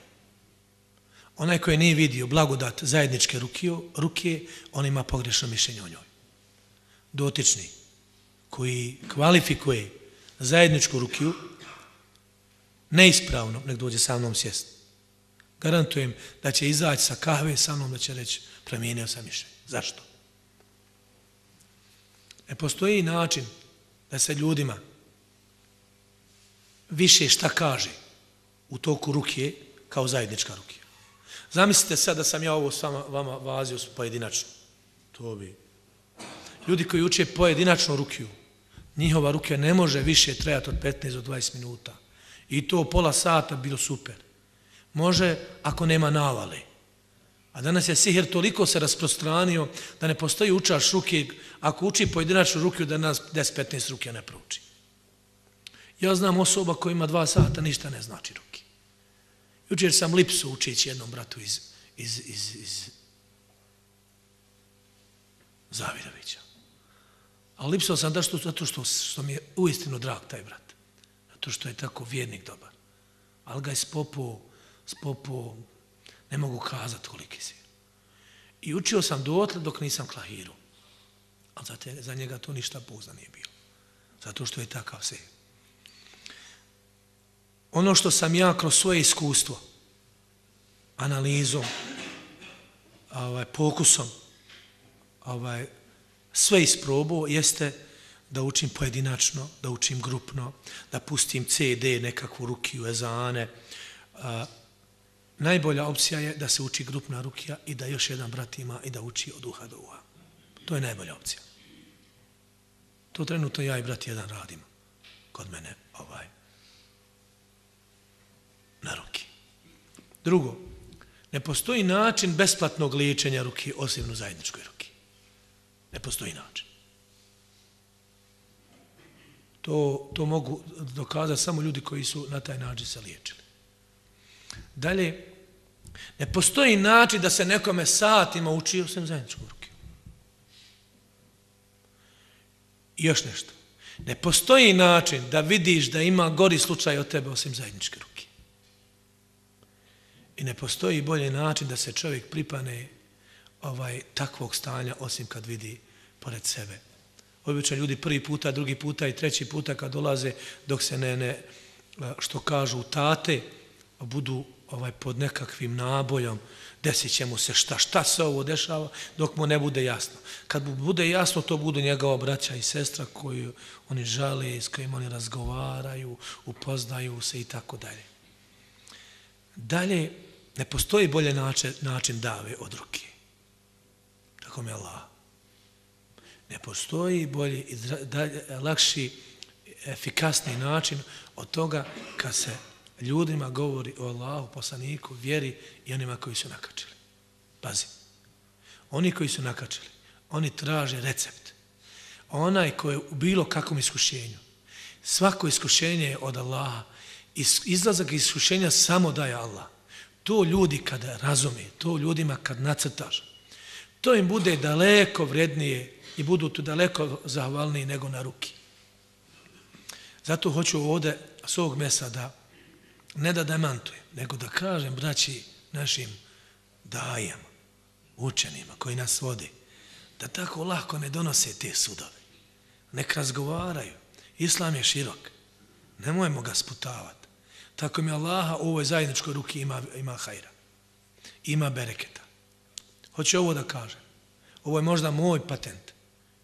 Speaker 1: Onaj koji nije vidio blagodat zajedničke rukio, ruke, on ima pogrešno mišljenje o njoj. Dotični koji kvalifikuje zajedničku rukiju, neispravno, nek dođe sa mnom sjest. Garantujem da će izaći sa kahve sa mnom da će reći promijenio sam mišljenje. Zašto? Ne postoji način da se ljudima više šta kaže u toku rukije kao zajednička rukija. Zamislite sad da sam ja ovo s vama, vama vazio pojedinačno. To bi. Ljudi koji uče pojedinačnu rukiju, njihova rukija ne može više trajati od 15 do 20 minuta. I to pola sata bilo super. Može ako nema navale. A danas je sihir toliko se rasprostranio da ne postoji učaš ruke, ako uči pojedinačnu rukiju da nas 10-15 ruke ne prouči. Ja znam osoba koja ima dva sata, ništa ne znači ruki. Jučer sam lipsu učići jednom bratu iz, iz, iz, iz Zavidovića. A lipsao sam da što, zato što, što mi je uistinu drag taj brat. Zato što je tako vjernik dobar. Ali ga je spopo, spopo, ne mogu kazati koliki si. I učio sam dotle dok nisam klahiru. Ali za, te, za njega to ništa pozna nije bilo. Zato što je takav se. Ono što sam ja kroz svoje iskustvo, analizom, ovaj, pokusom, ovaj, sve isprobao, jeste da učim pojedinačno, da učim grupno, da pustim CD, nekakvu rukiju, ezane. A, najbolja opcija je da se uči grupna rukija i da još jedan brat ima i da uči od uha do uha. To je najbolja opcija. To trenutno ja i brat jedan radimo. kod mene ovaj na ruki. Drugo, ne postoji način besplatnog liječenja ruki osim u zajedničkoj ruki. Ne postoji način. To, to mogu dokazati samo ljudi koji su na taj način se liječili. Dalje, ne postoji način da se nekome satima uči osim zajedničku ruke. I još nešto. Ne postoji način da vidiš da ima gori slučaj od tebe osim zajedničke ruke. I ne postoji bolji način da se čovjek pripane ovaj takvog stanja osim kad vidi pored sebe. Obično ljudi prvi puta, drugi puta i treći puta kad dolaze dok se ne, ne što kažu tate, budu ovaj pod nekakvim nabojom, desit će mu se šta, šta se ovo dešava, dok mu ne bude jasno. Kad mu bude jasno, to budu njegova braća i sestra koju oni žale, s kojima oni razgovaraju, upoznaju se i tako dalje. Dalje, ne postoji bolje način, način dave od ruke. Tako je Allah. Ne postoji bolji i dra- lakši, efikasni način od toga kad se ljudima govori o Allahu, poslaniku, vjeri i onima koji su nakačili. Pazi. Oni koji su nakačili, oni traže recept. Onaj koji je u bilo kakvom iskušenju, svako iskušenje je od Allaha, izlazak iz iskušenja samo daje Allah. To ljudi kada razume, to ljudima kad nacrtaš, to im bude daleko vrednije i budu tu daleko zahvalniji nego na ruki. Zato hoću ovdje s ovog mesa da ne da demantujem, nego da kažem braći našim dajama, učenima koji nas vodi, da tako lako ne donose te sudove. Nek razgovaraju. Islam je širok. Nemojmo ga sputavati. Tako mi Allaha u ovoj zajedničkoj ruki ima, ima hajra. Ima bereketa. Hoće ovo da kažem. Ovo je možda moj patent.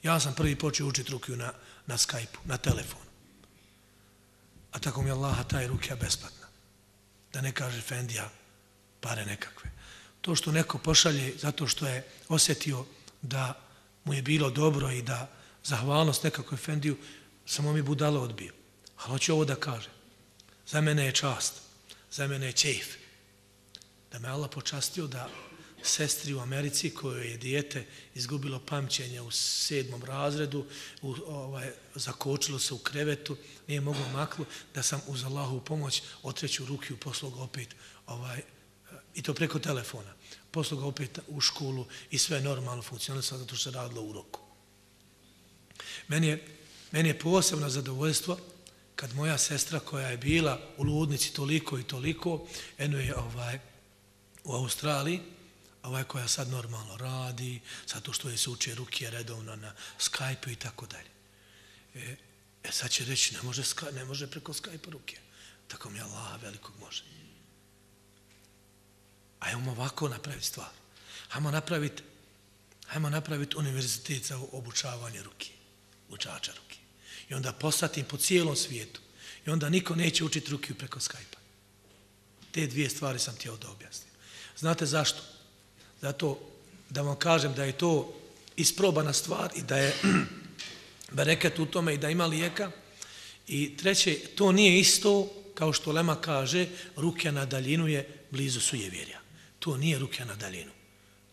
Speaker 1: Ja sam prvi počeo učiti rukiju na, na Skype-u, na telefonu. A tako mi Allaha taj rukija besplatna. Da ne kaže Fendija pare nekakve. To što neko pošalje zato što je osjetio da mu je bilo dobro i da zahvalnost nekako Efendiju, samo mi budalo odbio. Ali hoću ovo da kažem. Za mene je čast, za mene je čejf. Da me Allah počastio da sestri u Americi kojoj je dijete izgubilo pamćenje u sedmom razredu, u, ovaj, zakočilo se u krevetu, nije moglo maklu, da sam uz Allahu pomoć otreću ruki u poslogu opet ovaj, i to preko telefona. Poslo opet u školu i sve normalno funkcionisalo zato što se radilo u roku. Meni je, meni je posebno zadovoljstvo kad moja sestra koja je bila u ludnici toliko i toliko, eno je ovaj, u Australiji, ovaj koja sad normalno radi, zato što je se uče ruke redovno na Skype-u i tako dalje. E, e sad će reći, ne može, ne može preko Skype-a ruke. Tako mi Allah velikog može. Ajmo ovako napraviti stvar. Hajmo napraviti hajmo napraviti univerzitet za obučavanje ruke, učača ruke. I onda poslatim po cijelom svijetu. I onda niko neće učiti ruke preko Skype-a. Te dvije stvari sam ti ovdje objasnio. Znate zašto? Zato da vam kažem da je to isprobana stvar i da je bereket u tome i da ima lijeka. I treće, to nije isto kao što Lema kaže, ruke na daljinu je blizu sujevjerja. To nije ruke na daljinu.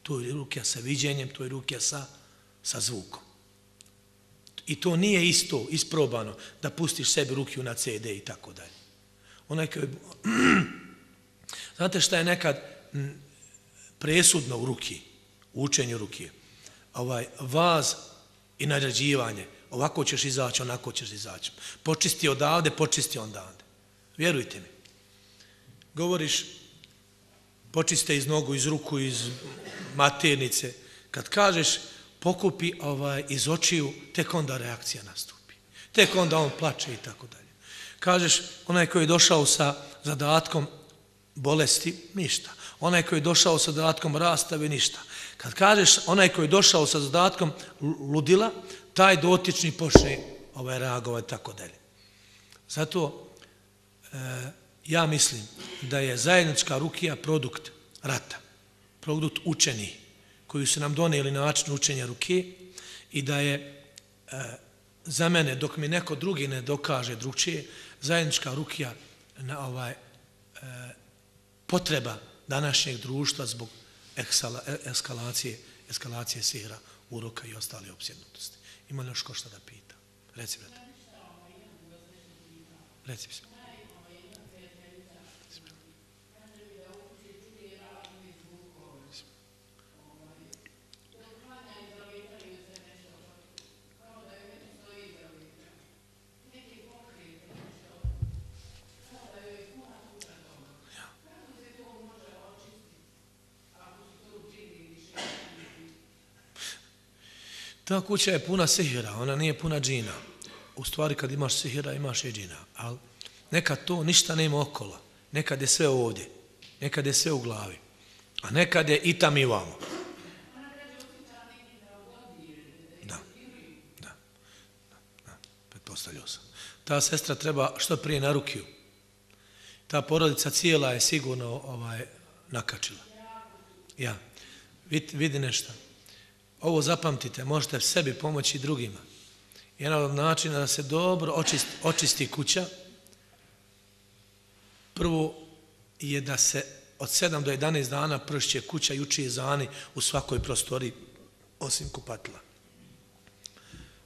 Speaker 1: To je ruke sa viđenjem, to je ruke sa, sa zvukom. I to nije isto isprobano da pustiš sebi ruke na CD i tako dalje. Onaj koji... Znate šta je nekad presudno u ruki, u učenju ruke? Ovaj vaz i naređivanje. Ovako ćeš izaći, onako ćeš izaći. Počisti odavde, počisti ondavde. Vjerujte mi. Govoriš, počiste iz nogu, iz ruku, iz maternice. Kad kažeš, pokupi ovaj, iz očiju, tek onda reakcija nastupi. Tek onda on plače i tako dalje. Kažeš, onaj koji je došao sa zadatkom bolesti, ništa. Onaj koji je došao sa zadatkom rastave, ništa. Kad kažeš, onaj koji je došao sa zadatkom ludila, taj dotični počne ovaj, reagovati tako dalje. Zato, e, ja mislim da je zajednička rukija produkt rata, produkt učeni, koju su nam donijeli način učenja ruke i da je e, za mene, dok mi neko drugi ne dokaže drugčije, zajednička rukija na ovaj e, potreba današnjeg društva zbog eksala, e- eskalacije, eskalacije sihra, uroka i ostale opsjednutosti. Ima li još ko šta da pita? Reci, brate. Reci mi Ta kuća je puna sihira, ona nije puna džina. U stvari kad imaš sihira, imaš i džina. Ali nekad to ništa nema okolo. Nekad je sve ovdje. Nekad je sve u glavi. A nekad je i tam i vamo. Da. Da. da. pretpostavljao sam. Ta sestra treba što prije na rukiju. Ta porodica cijela je sigurno ovaj, nakačila. Ja. Vid, vidi nešto. Ovo zapamtite, možete sebi pomoći drugima. Jedan od načina da se dobro očisti, očisti kuća, prvo je da se od 7 do 11 dana pršće kuća i uči zani u svakoj prostori osim kupatila.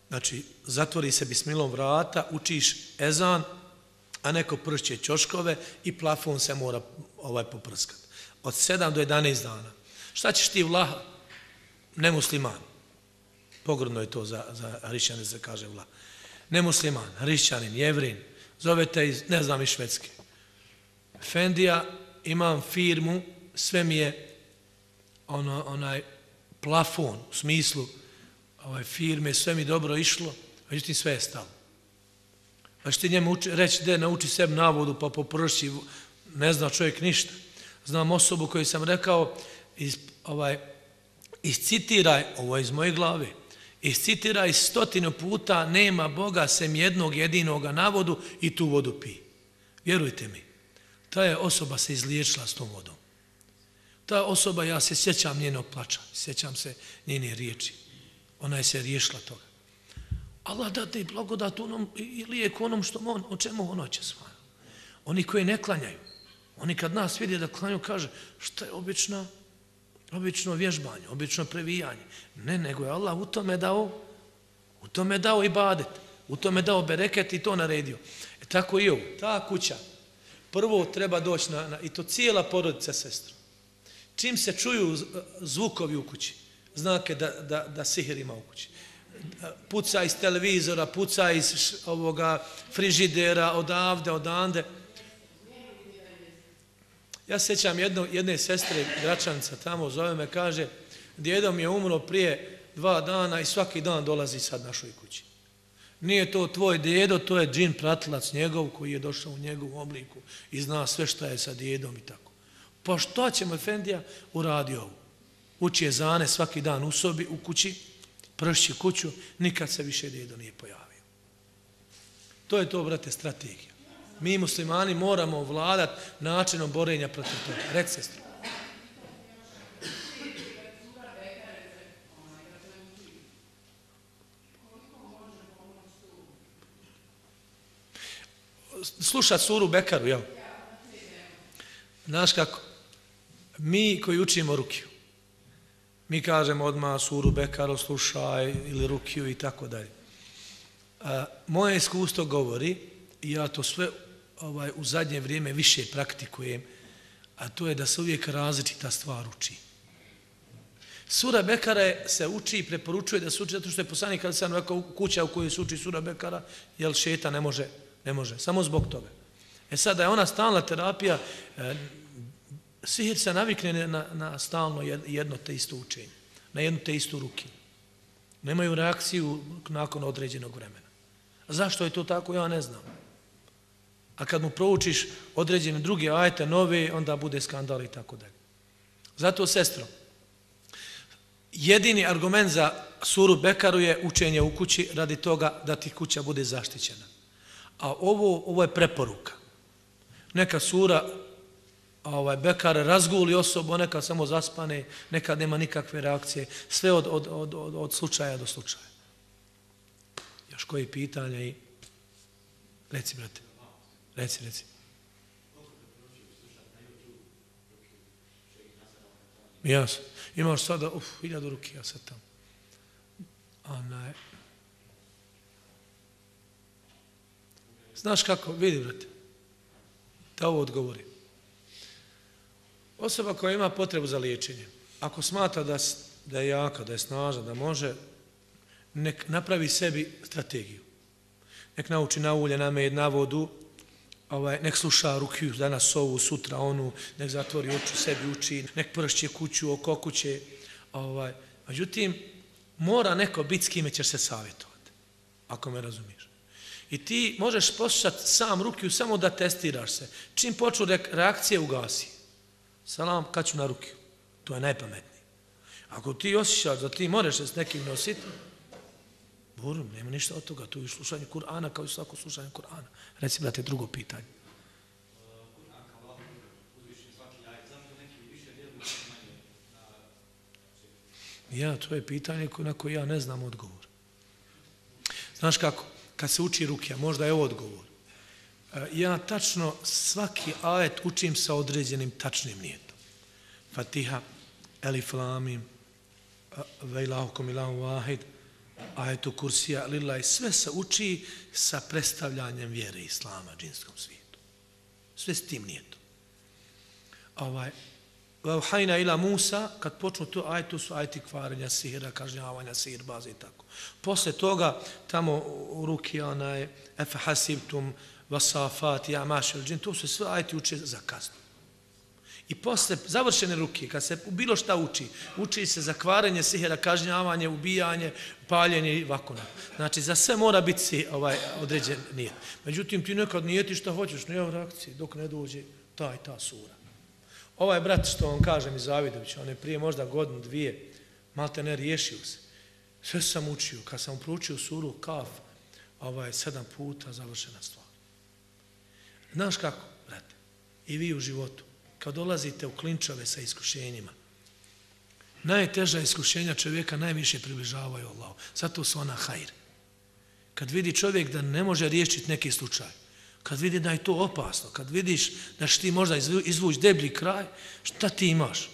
Speaker 1: Znači, zatvori se bismilom vrata, učiš ezan, a neko pršće čoškove i plafon se mora ovaj poprskati. Od 7 do 11 dana. Šta ćeš ti vlah? Nemusliman. Pogrodno je to za, za hrišćane se kaže vla, Nemusliman, hrišćanin, jevrin, zovete iz, ne znam, iz Švedske. Fendija, imam firmu, sve mi je ono, onaj plafon, u smislu ovaj, firme, sve mi dobro išlo, međutim sve je stalo. Pa što ti njemu uči, reći da nauči sebi navodu pa poprši, ne zna čovjek ništa. Znam osobu koju sam rekao, iz, ovaj, iscitiraj, ovo je iz moje glave, iscitiraj stotinu puta, nema Boga sem jednog jedinoga navodu i tu vodu pi. Vjerujte mi, ta je osoba se izliječila s tom vodom. Ta osoba, ja se sjećam njenog plača, sjećam se njene riječi. Ona je se riješila toga. Allah da i blagodat onom i lijek onom što on, o čemu on hoće svoje. Oni koji ne klanjaju, oni kad nas vidi da klanju, kaže, šta je obično, obično vježbanje, obično previjanje. Ne, nego je Allah u tome dao, u tome dao i badet, u tome dao bereket i to naredio. E tako i ovo, ta kuća, prvo treba doći na, na i to cijela porodica sestra. Čim se čuju e, zvukovi u kući, znake da, da, da sihir ima u kući. E, puca iz televizora, puca iz ovoga frižidera, odavde, odande. Ja sećam jedno, jedne sestre, gračanca tamo, zove me, kaže, djedo mi je umro prije dva dana i svaki dan dolazi sad našoj kući. Nije to tvoj djedo, to je džin pratilac njegov koji je došao u njegovu obliku i zna sve šta je sa djedom i tako. Pa što će mu Efendija uradi ovo? Uči je zane svaki dan u sobi, u kući, pršći kuću, nikad se više djedo nije pojavio. To je to, brate, strategija. Mi muslimani moramo vladat načinom borenja protiv toga. Reci, sestru. slušat suru Bekaru, jel? Znaš kako? Mi koji učimo Rukiju, mi kažemo odmah suru Bekaru slušaj ili Rukiju i tako dalje. Moje iskustvo govori, ja to sve ovaj, u zadnje vrijeme više praktikujem, a to je da se uvijek različita stvar uči. Sura Bekara se uči i preporučuje da se uči zato što je poslanik kada sam rekao kuća u kojoj se uči sura Bekara, jel šeta ne može Ne može, samo zbog toga. E sada je ona stalna terapija, e, sihir se navikne na, na stalno jedno te isto učenje, na jednu te istu ruki. Nemaju reakciju nakon određenog vremena. A zašto je to tako, ja ne znam. A kad mu proučiš određene druge ajete, nove, onda bude skandal i tako dalje. Zato, sestro, jedini argument za suru Bekaru je učenje u kući radi toga da ti kuća bude zaštićena. A ovo, ovo je preporuka. Neka sura ovaj, Bekar razguli osobu, neka samo zaspane, neka nema nikakve reakcije. Sve od, od, od, od, od slučaja do slučaja. Još koji pitanja i... Reci, brate. Reci, reci. Jas. Imaš sada, uf, hiljadu ruki, ja sad tamo. Onaj, Znaš kako? Vidi, brate. Da ovo odgovori. Osoba koja ima potrebu za liječenje, ako smata da, da je jaka, da je snažna, da može, nek napravi sebi strategiju. Nek nauči na ulje, na med, na vodu, ovaj, nek sluša rukiju, danas ovu, sutra onu, nek zatvori oči, sebi uči, nek pršće kuću, oko kuće. Ovaj. Međutim, mora neko biti s kime ćeš se savjetovati, ako me razumiješ. I ti možeš poslušati sam rukiju samo da testiraš se. Čim poču reakcije, ugasi. Salam, kad ću na rukiju? To je najpametnije. Ako ti osjećaš da ti moraš se s nekim nositi, Burum, nema ništa od toga, tu je slušanje Kur'ana kao i svako slušanje Kur'ana. Reci, brate, drugo pitanje. Ja, to je pitanje na koje ja ne znam odgovor. Znaš kako, kad se uči rukija, možda je odgovor. E, ja tačno svaki ajet učim sa određenim tačnim nijetom. Fatiha, Elif Lamim, e, Vejlahu Komilahu Vahid, ajetu kursija, lilaj, sve se uči sa predstavljanjem vjere Islama džinskom svijetu. Sve s tim nije to. Ovaj, Vavhajna ila Musa, kad počnu to aj, to su ajti kvarenja sihira, kažnjavanja sihirbaza i tako. Posle toga, tamo u ruki onaj, efe hasibtum, vasafat, ja džin, to su sve ajti uče za kaznu. I posle završene ruke, kad se bilo šta uči, uči se za sihera, kažnjavanje, ubijanje, paljenje i vakona. Znači, za sve mora biti si, ovaj, određen nijet. Međutim, ti nekad nijeti šta hoćeš, nema reakcije, dok ne dođe ta i ta sura. Ovaj brat, što vam kažem iz Zavidovića, on je prije možda godinu, dvije, malte ne riješio se. Sve sam učio, kad sam proučio suru Kaf, ovaj, sedam puta završena stvar. Znaš kako, brate, i vi u životu, kad dolazite u klinčove sa iskušenjima, najteža iskušenja čovjeka najviše približavaju Allahu. Zato su ona hajr. Kad vidi čovjek da ne može riješiti neki slučaj, kad vidi da je to opasno, kad vidiš da ti možda izvući deblji kraj, šta ti imaš?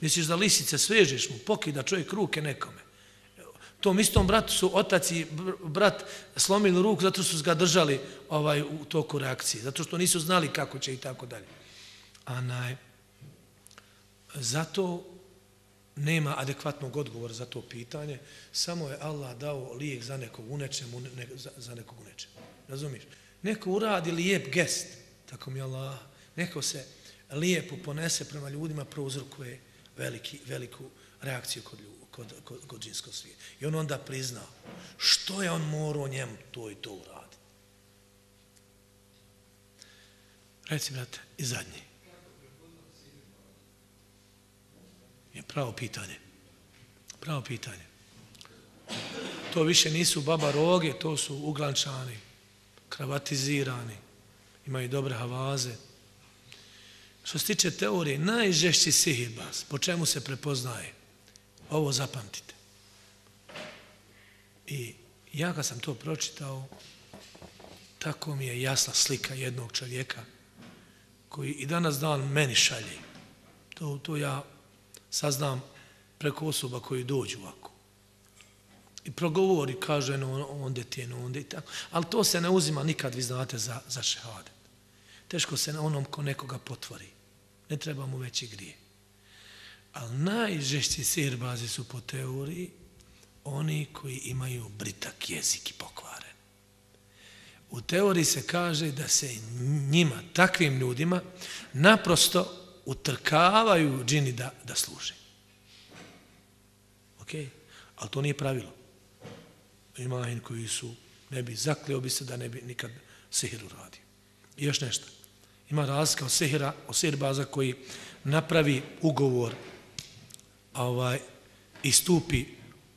Speaker 1: Misliš da lisice svežeš mu, pokida čovjek ruke nekome. Tom istom bratu su otac i brat slomili ruku zato što su ga držali ovaj, u toku reakcije, zato što nisu znali kako će i tako dalje. A naj, zato nema adekvatnog odgovora za to pitanje, samo je Allah dao lijek za nekog u nečemu, ne, za, za nekog u nečemu. Razumiješ? Neko uradi lijep gest, tako mi Allah, neko se lijepo ponese prema ljudima, prouzrokuje veliki, veliku reakciju kod, ljudi, kod, kod, kod džinskog svijeta. I on onda prizna što je on morao njemu to i to uraditi. Reci, brate, i zadnji. Pitanje, pravo pitanje. Pravo pitanje. To više nisu baba roge, to su uglančani, kravatizirani, imaju dobre havaze. Što se tiče teorije, najžešći sihirbaz, po čemu se prepoznaje? Ovo zapamtite. I ja kad sam to pročitao, tako mi je jasna slika jednog čovjeka koji i danas dan meni šalje. To, to ja saznam preko osoba koji dođu ovako. I progovori, kaže, no, onda ti je, no, onda i tako. Ali to se ne uzima nikad, vi znate, za, za šehadet. Teško se na onom ko nekoga potvori. Ne treba mu veći grije. Ali najžešći sirbazi su po teoriji oni koji imaju britak jezik i pokvaren. U teoriji se kaže da se njima, takvim ljudima, naprosto utrkavaju džini da, da služe. Ok? Ali to nije pravilo. Ima ih koji su, ne bi, zakleo bi se da ne bi nikad sihir uradio. I još nešto. Ima razlika od sihira, od sihirbaza koji napravi ugovor a ovaj, i stupi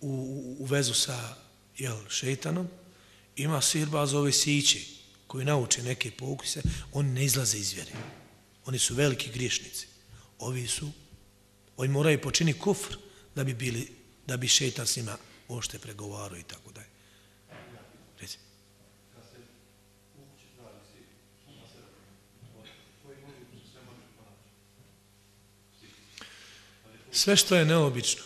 Speaker 1: u, u, u vezu sa jel, šeitanom. Ima sihirbaz ove sići koji nauče neke pokuse, on ne izlaze iz vjere. Oni su veliki griješnici. Ovi su, oni moraju počini kufr da bi bili, da bi šeitan s njima ošte pregovarao i tako dalje. Reci. Sve što je neobično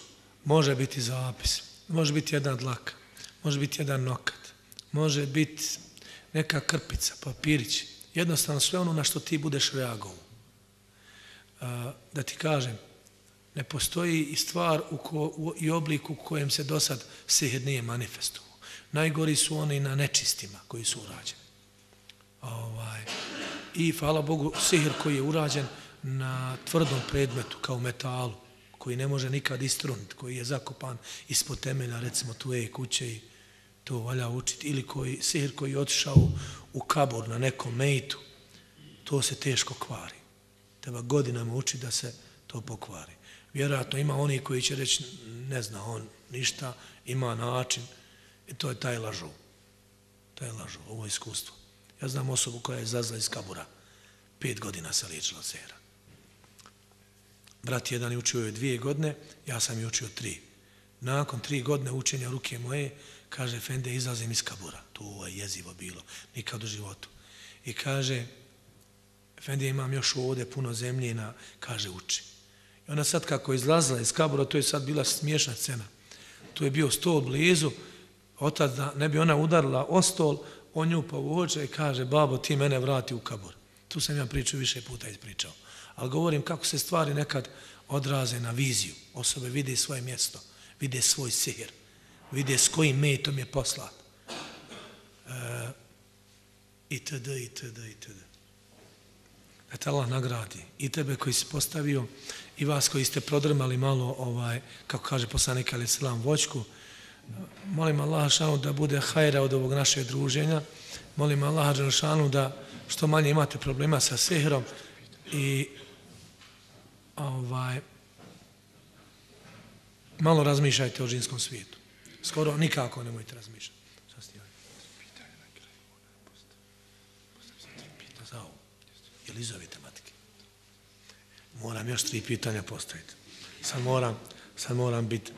Speaker 1: može biti zapis, može biti jedna dlaka, može biti jedan nokat, može biti neka krpica, papirić, jednostavno sve ono na što ti budeš reagovao. A, Da ti kažem, ne postoji i stvar u ko, u, i oblik u kojem se do sad sihr nije manifestovao. Najgori su oni na nečistima koji su urađeni. Ovaj, I, hvala Bogu, sihr koji je urađen na tvrdom predmetu, kao metalu, koji ne može nikad istruniti, koji je zakopan ispod temelja, recimo tvoje kuće i to valja učiti, ili koji, sihr koji je otišao u kabor na nekom mejtu, to se teško kvari. Treba godinama uči da se to pokvari. Vjerojatno ima oni koji će reći, ne zna on ništa, ima način, i to je taj lažu. To je lažu, ovo je iskustvo. Ja znam osobu koja je zazla iz kabura. Pet godina se liječila od Brat jedan je učio je dvije godine, ja sam je učio tri. Nakon tri godine učenja ruke moje, kaže, Fende, izlazim iz kabura. To je jezivo bilo, nikad u životu. I kaže, Efendija imam još ovdje puno zemlje na, kaže, uči. I ona sad kako izlazila iz kabura, to je sad bila smiješna scena. To je bio stol blizu, otac da ne bi ona udarila o stol, on nju povuče i kaže, babo, ti mene vrati u kabur. Tu sam ja priču više puta ispričao. Ali govorim kako se stvari nekad odraze na viziju. Osobe vide svoje mjesto, vide svoj sihir, vide s kojim metom je poslat. E, I td, i Da te Allah nagradi. I tebe koji si postavio, i vas koji ste prodrmali malo, ovaj, kako kaže poslanik Ali Selam, voćku, molim Allah šanu da bude hajra od ovog našeg druženja, molim Allah šanu da što manje imate problema sa sehrom i ovaj, malo razmišljajte o žinskom svijetu. Skoro nikako nemojte razmišljati. Ili iz ove tematike? Moram još tri pitanja postaviti. Sad moram, sad moram biti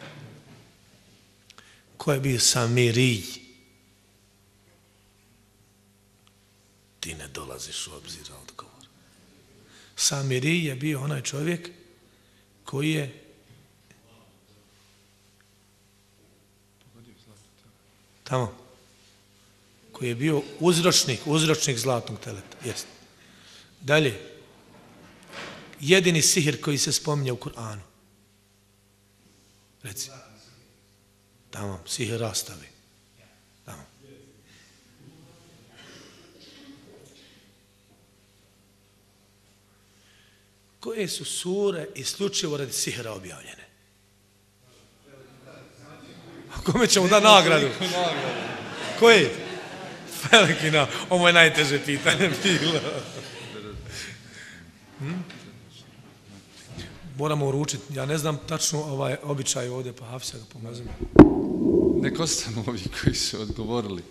Speaker 1: ko je bio Samirij? Ti ne dolaziš u obzir odgovor. Samirij je bio onaj čovjek koji je tamo koji je bio uzročnik, uzročnik zlatnog teleta. Jeste. Dalje. Jedini sihir koji se spominje u Kur'anu. Reci. Tamo, sihir rastavi. Tamo. Koje su sure isključivo radi sihira objavljene? A kome ćemo da nagradu? Koje? Veliki na, ovo je najteže pitanje bilo. Hmm? Moramo uručiti, ja ne znam tačno ovaj običaj ovdje, pa Hafsa ga pomazim.
Speaker 3: Nek ostanu ovi koji su odgovorili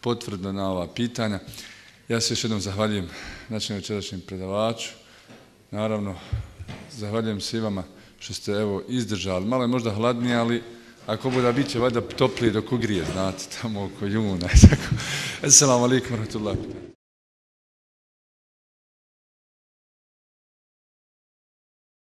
Speaker 3: potvrdno na ova pitanja. Ja se još jednom zahvaljujem našem večerašnjem predavaču. Naravno, zahvaljujem se i vama što ste evo izdržali. Malo je možda hladnije, ali ako bude bit će valjda toplije dok ugrije, znate, tamo oko juna. Assalamu alaikum, rahmatullahi.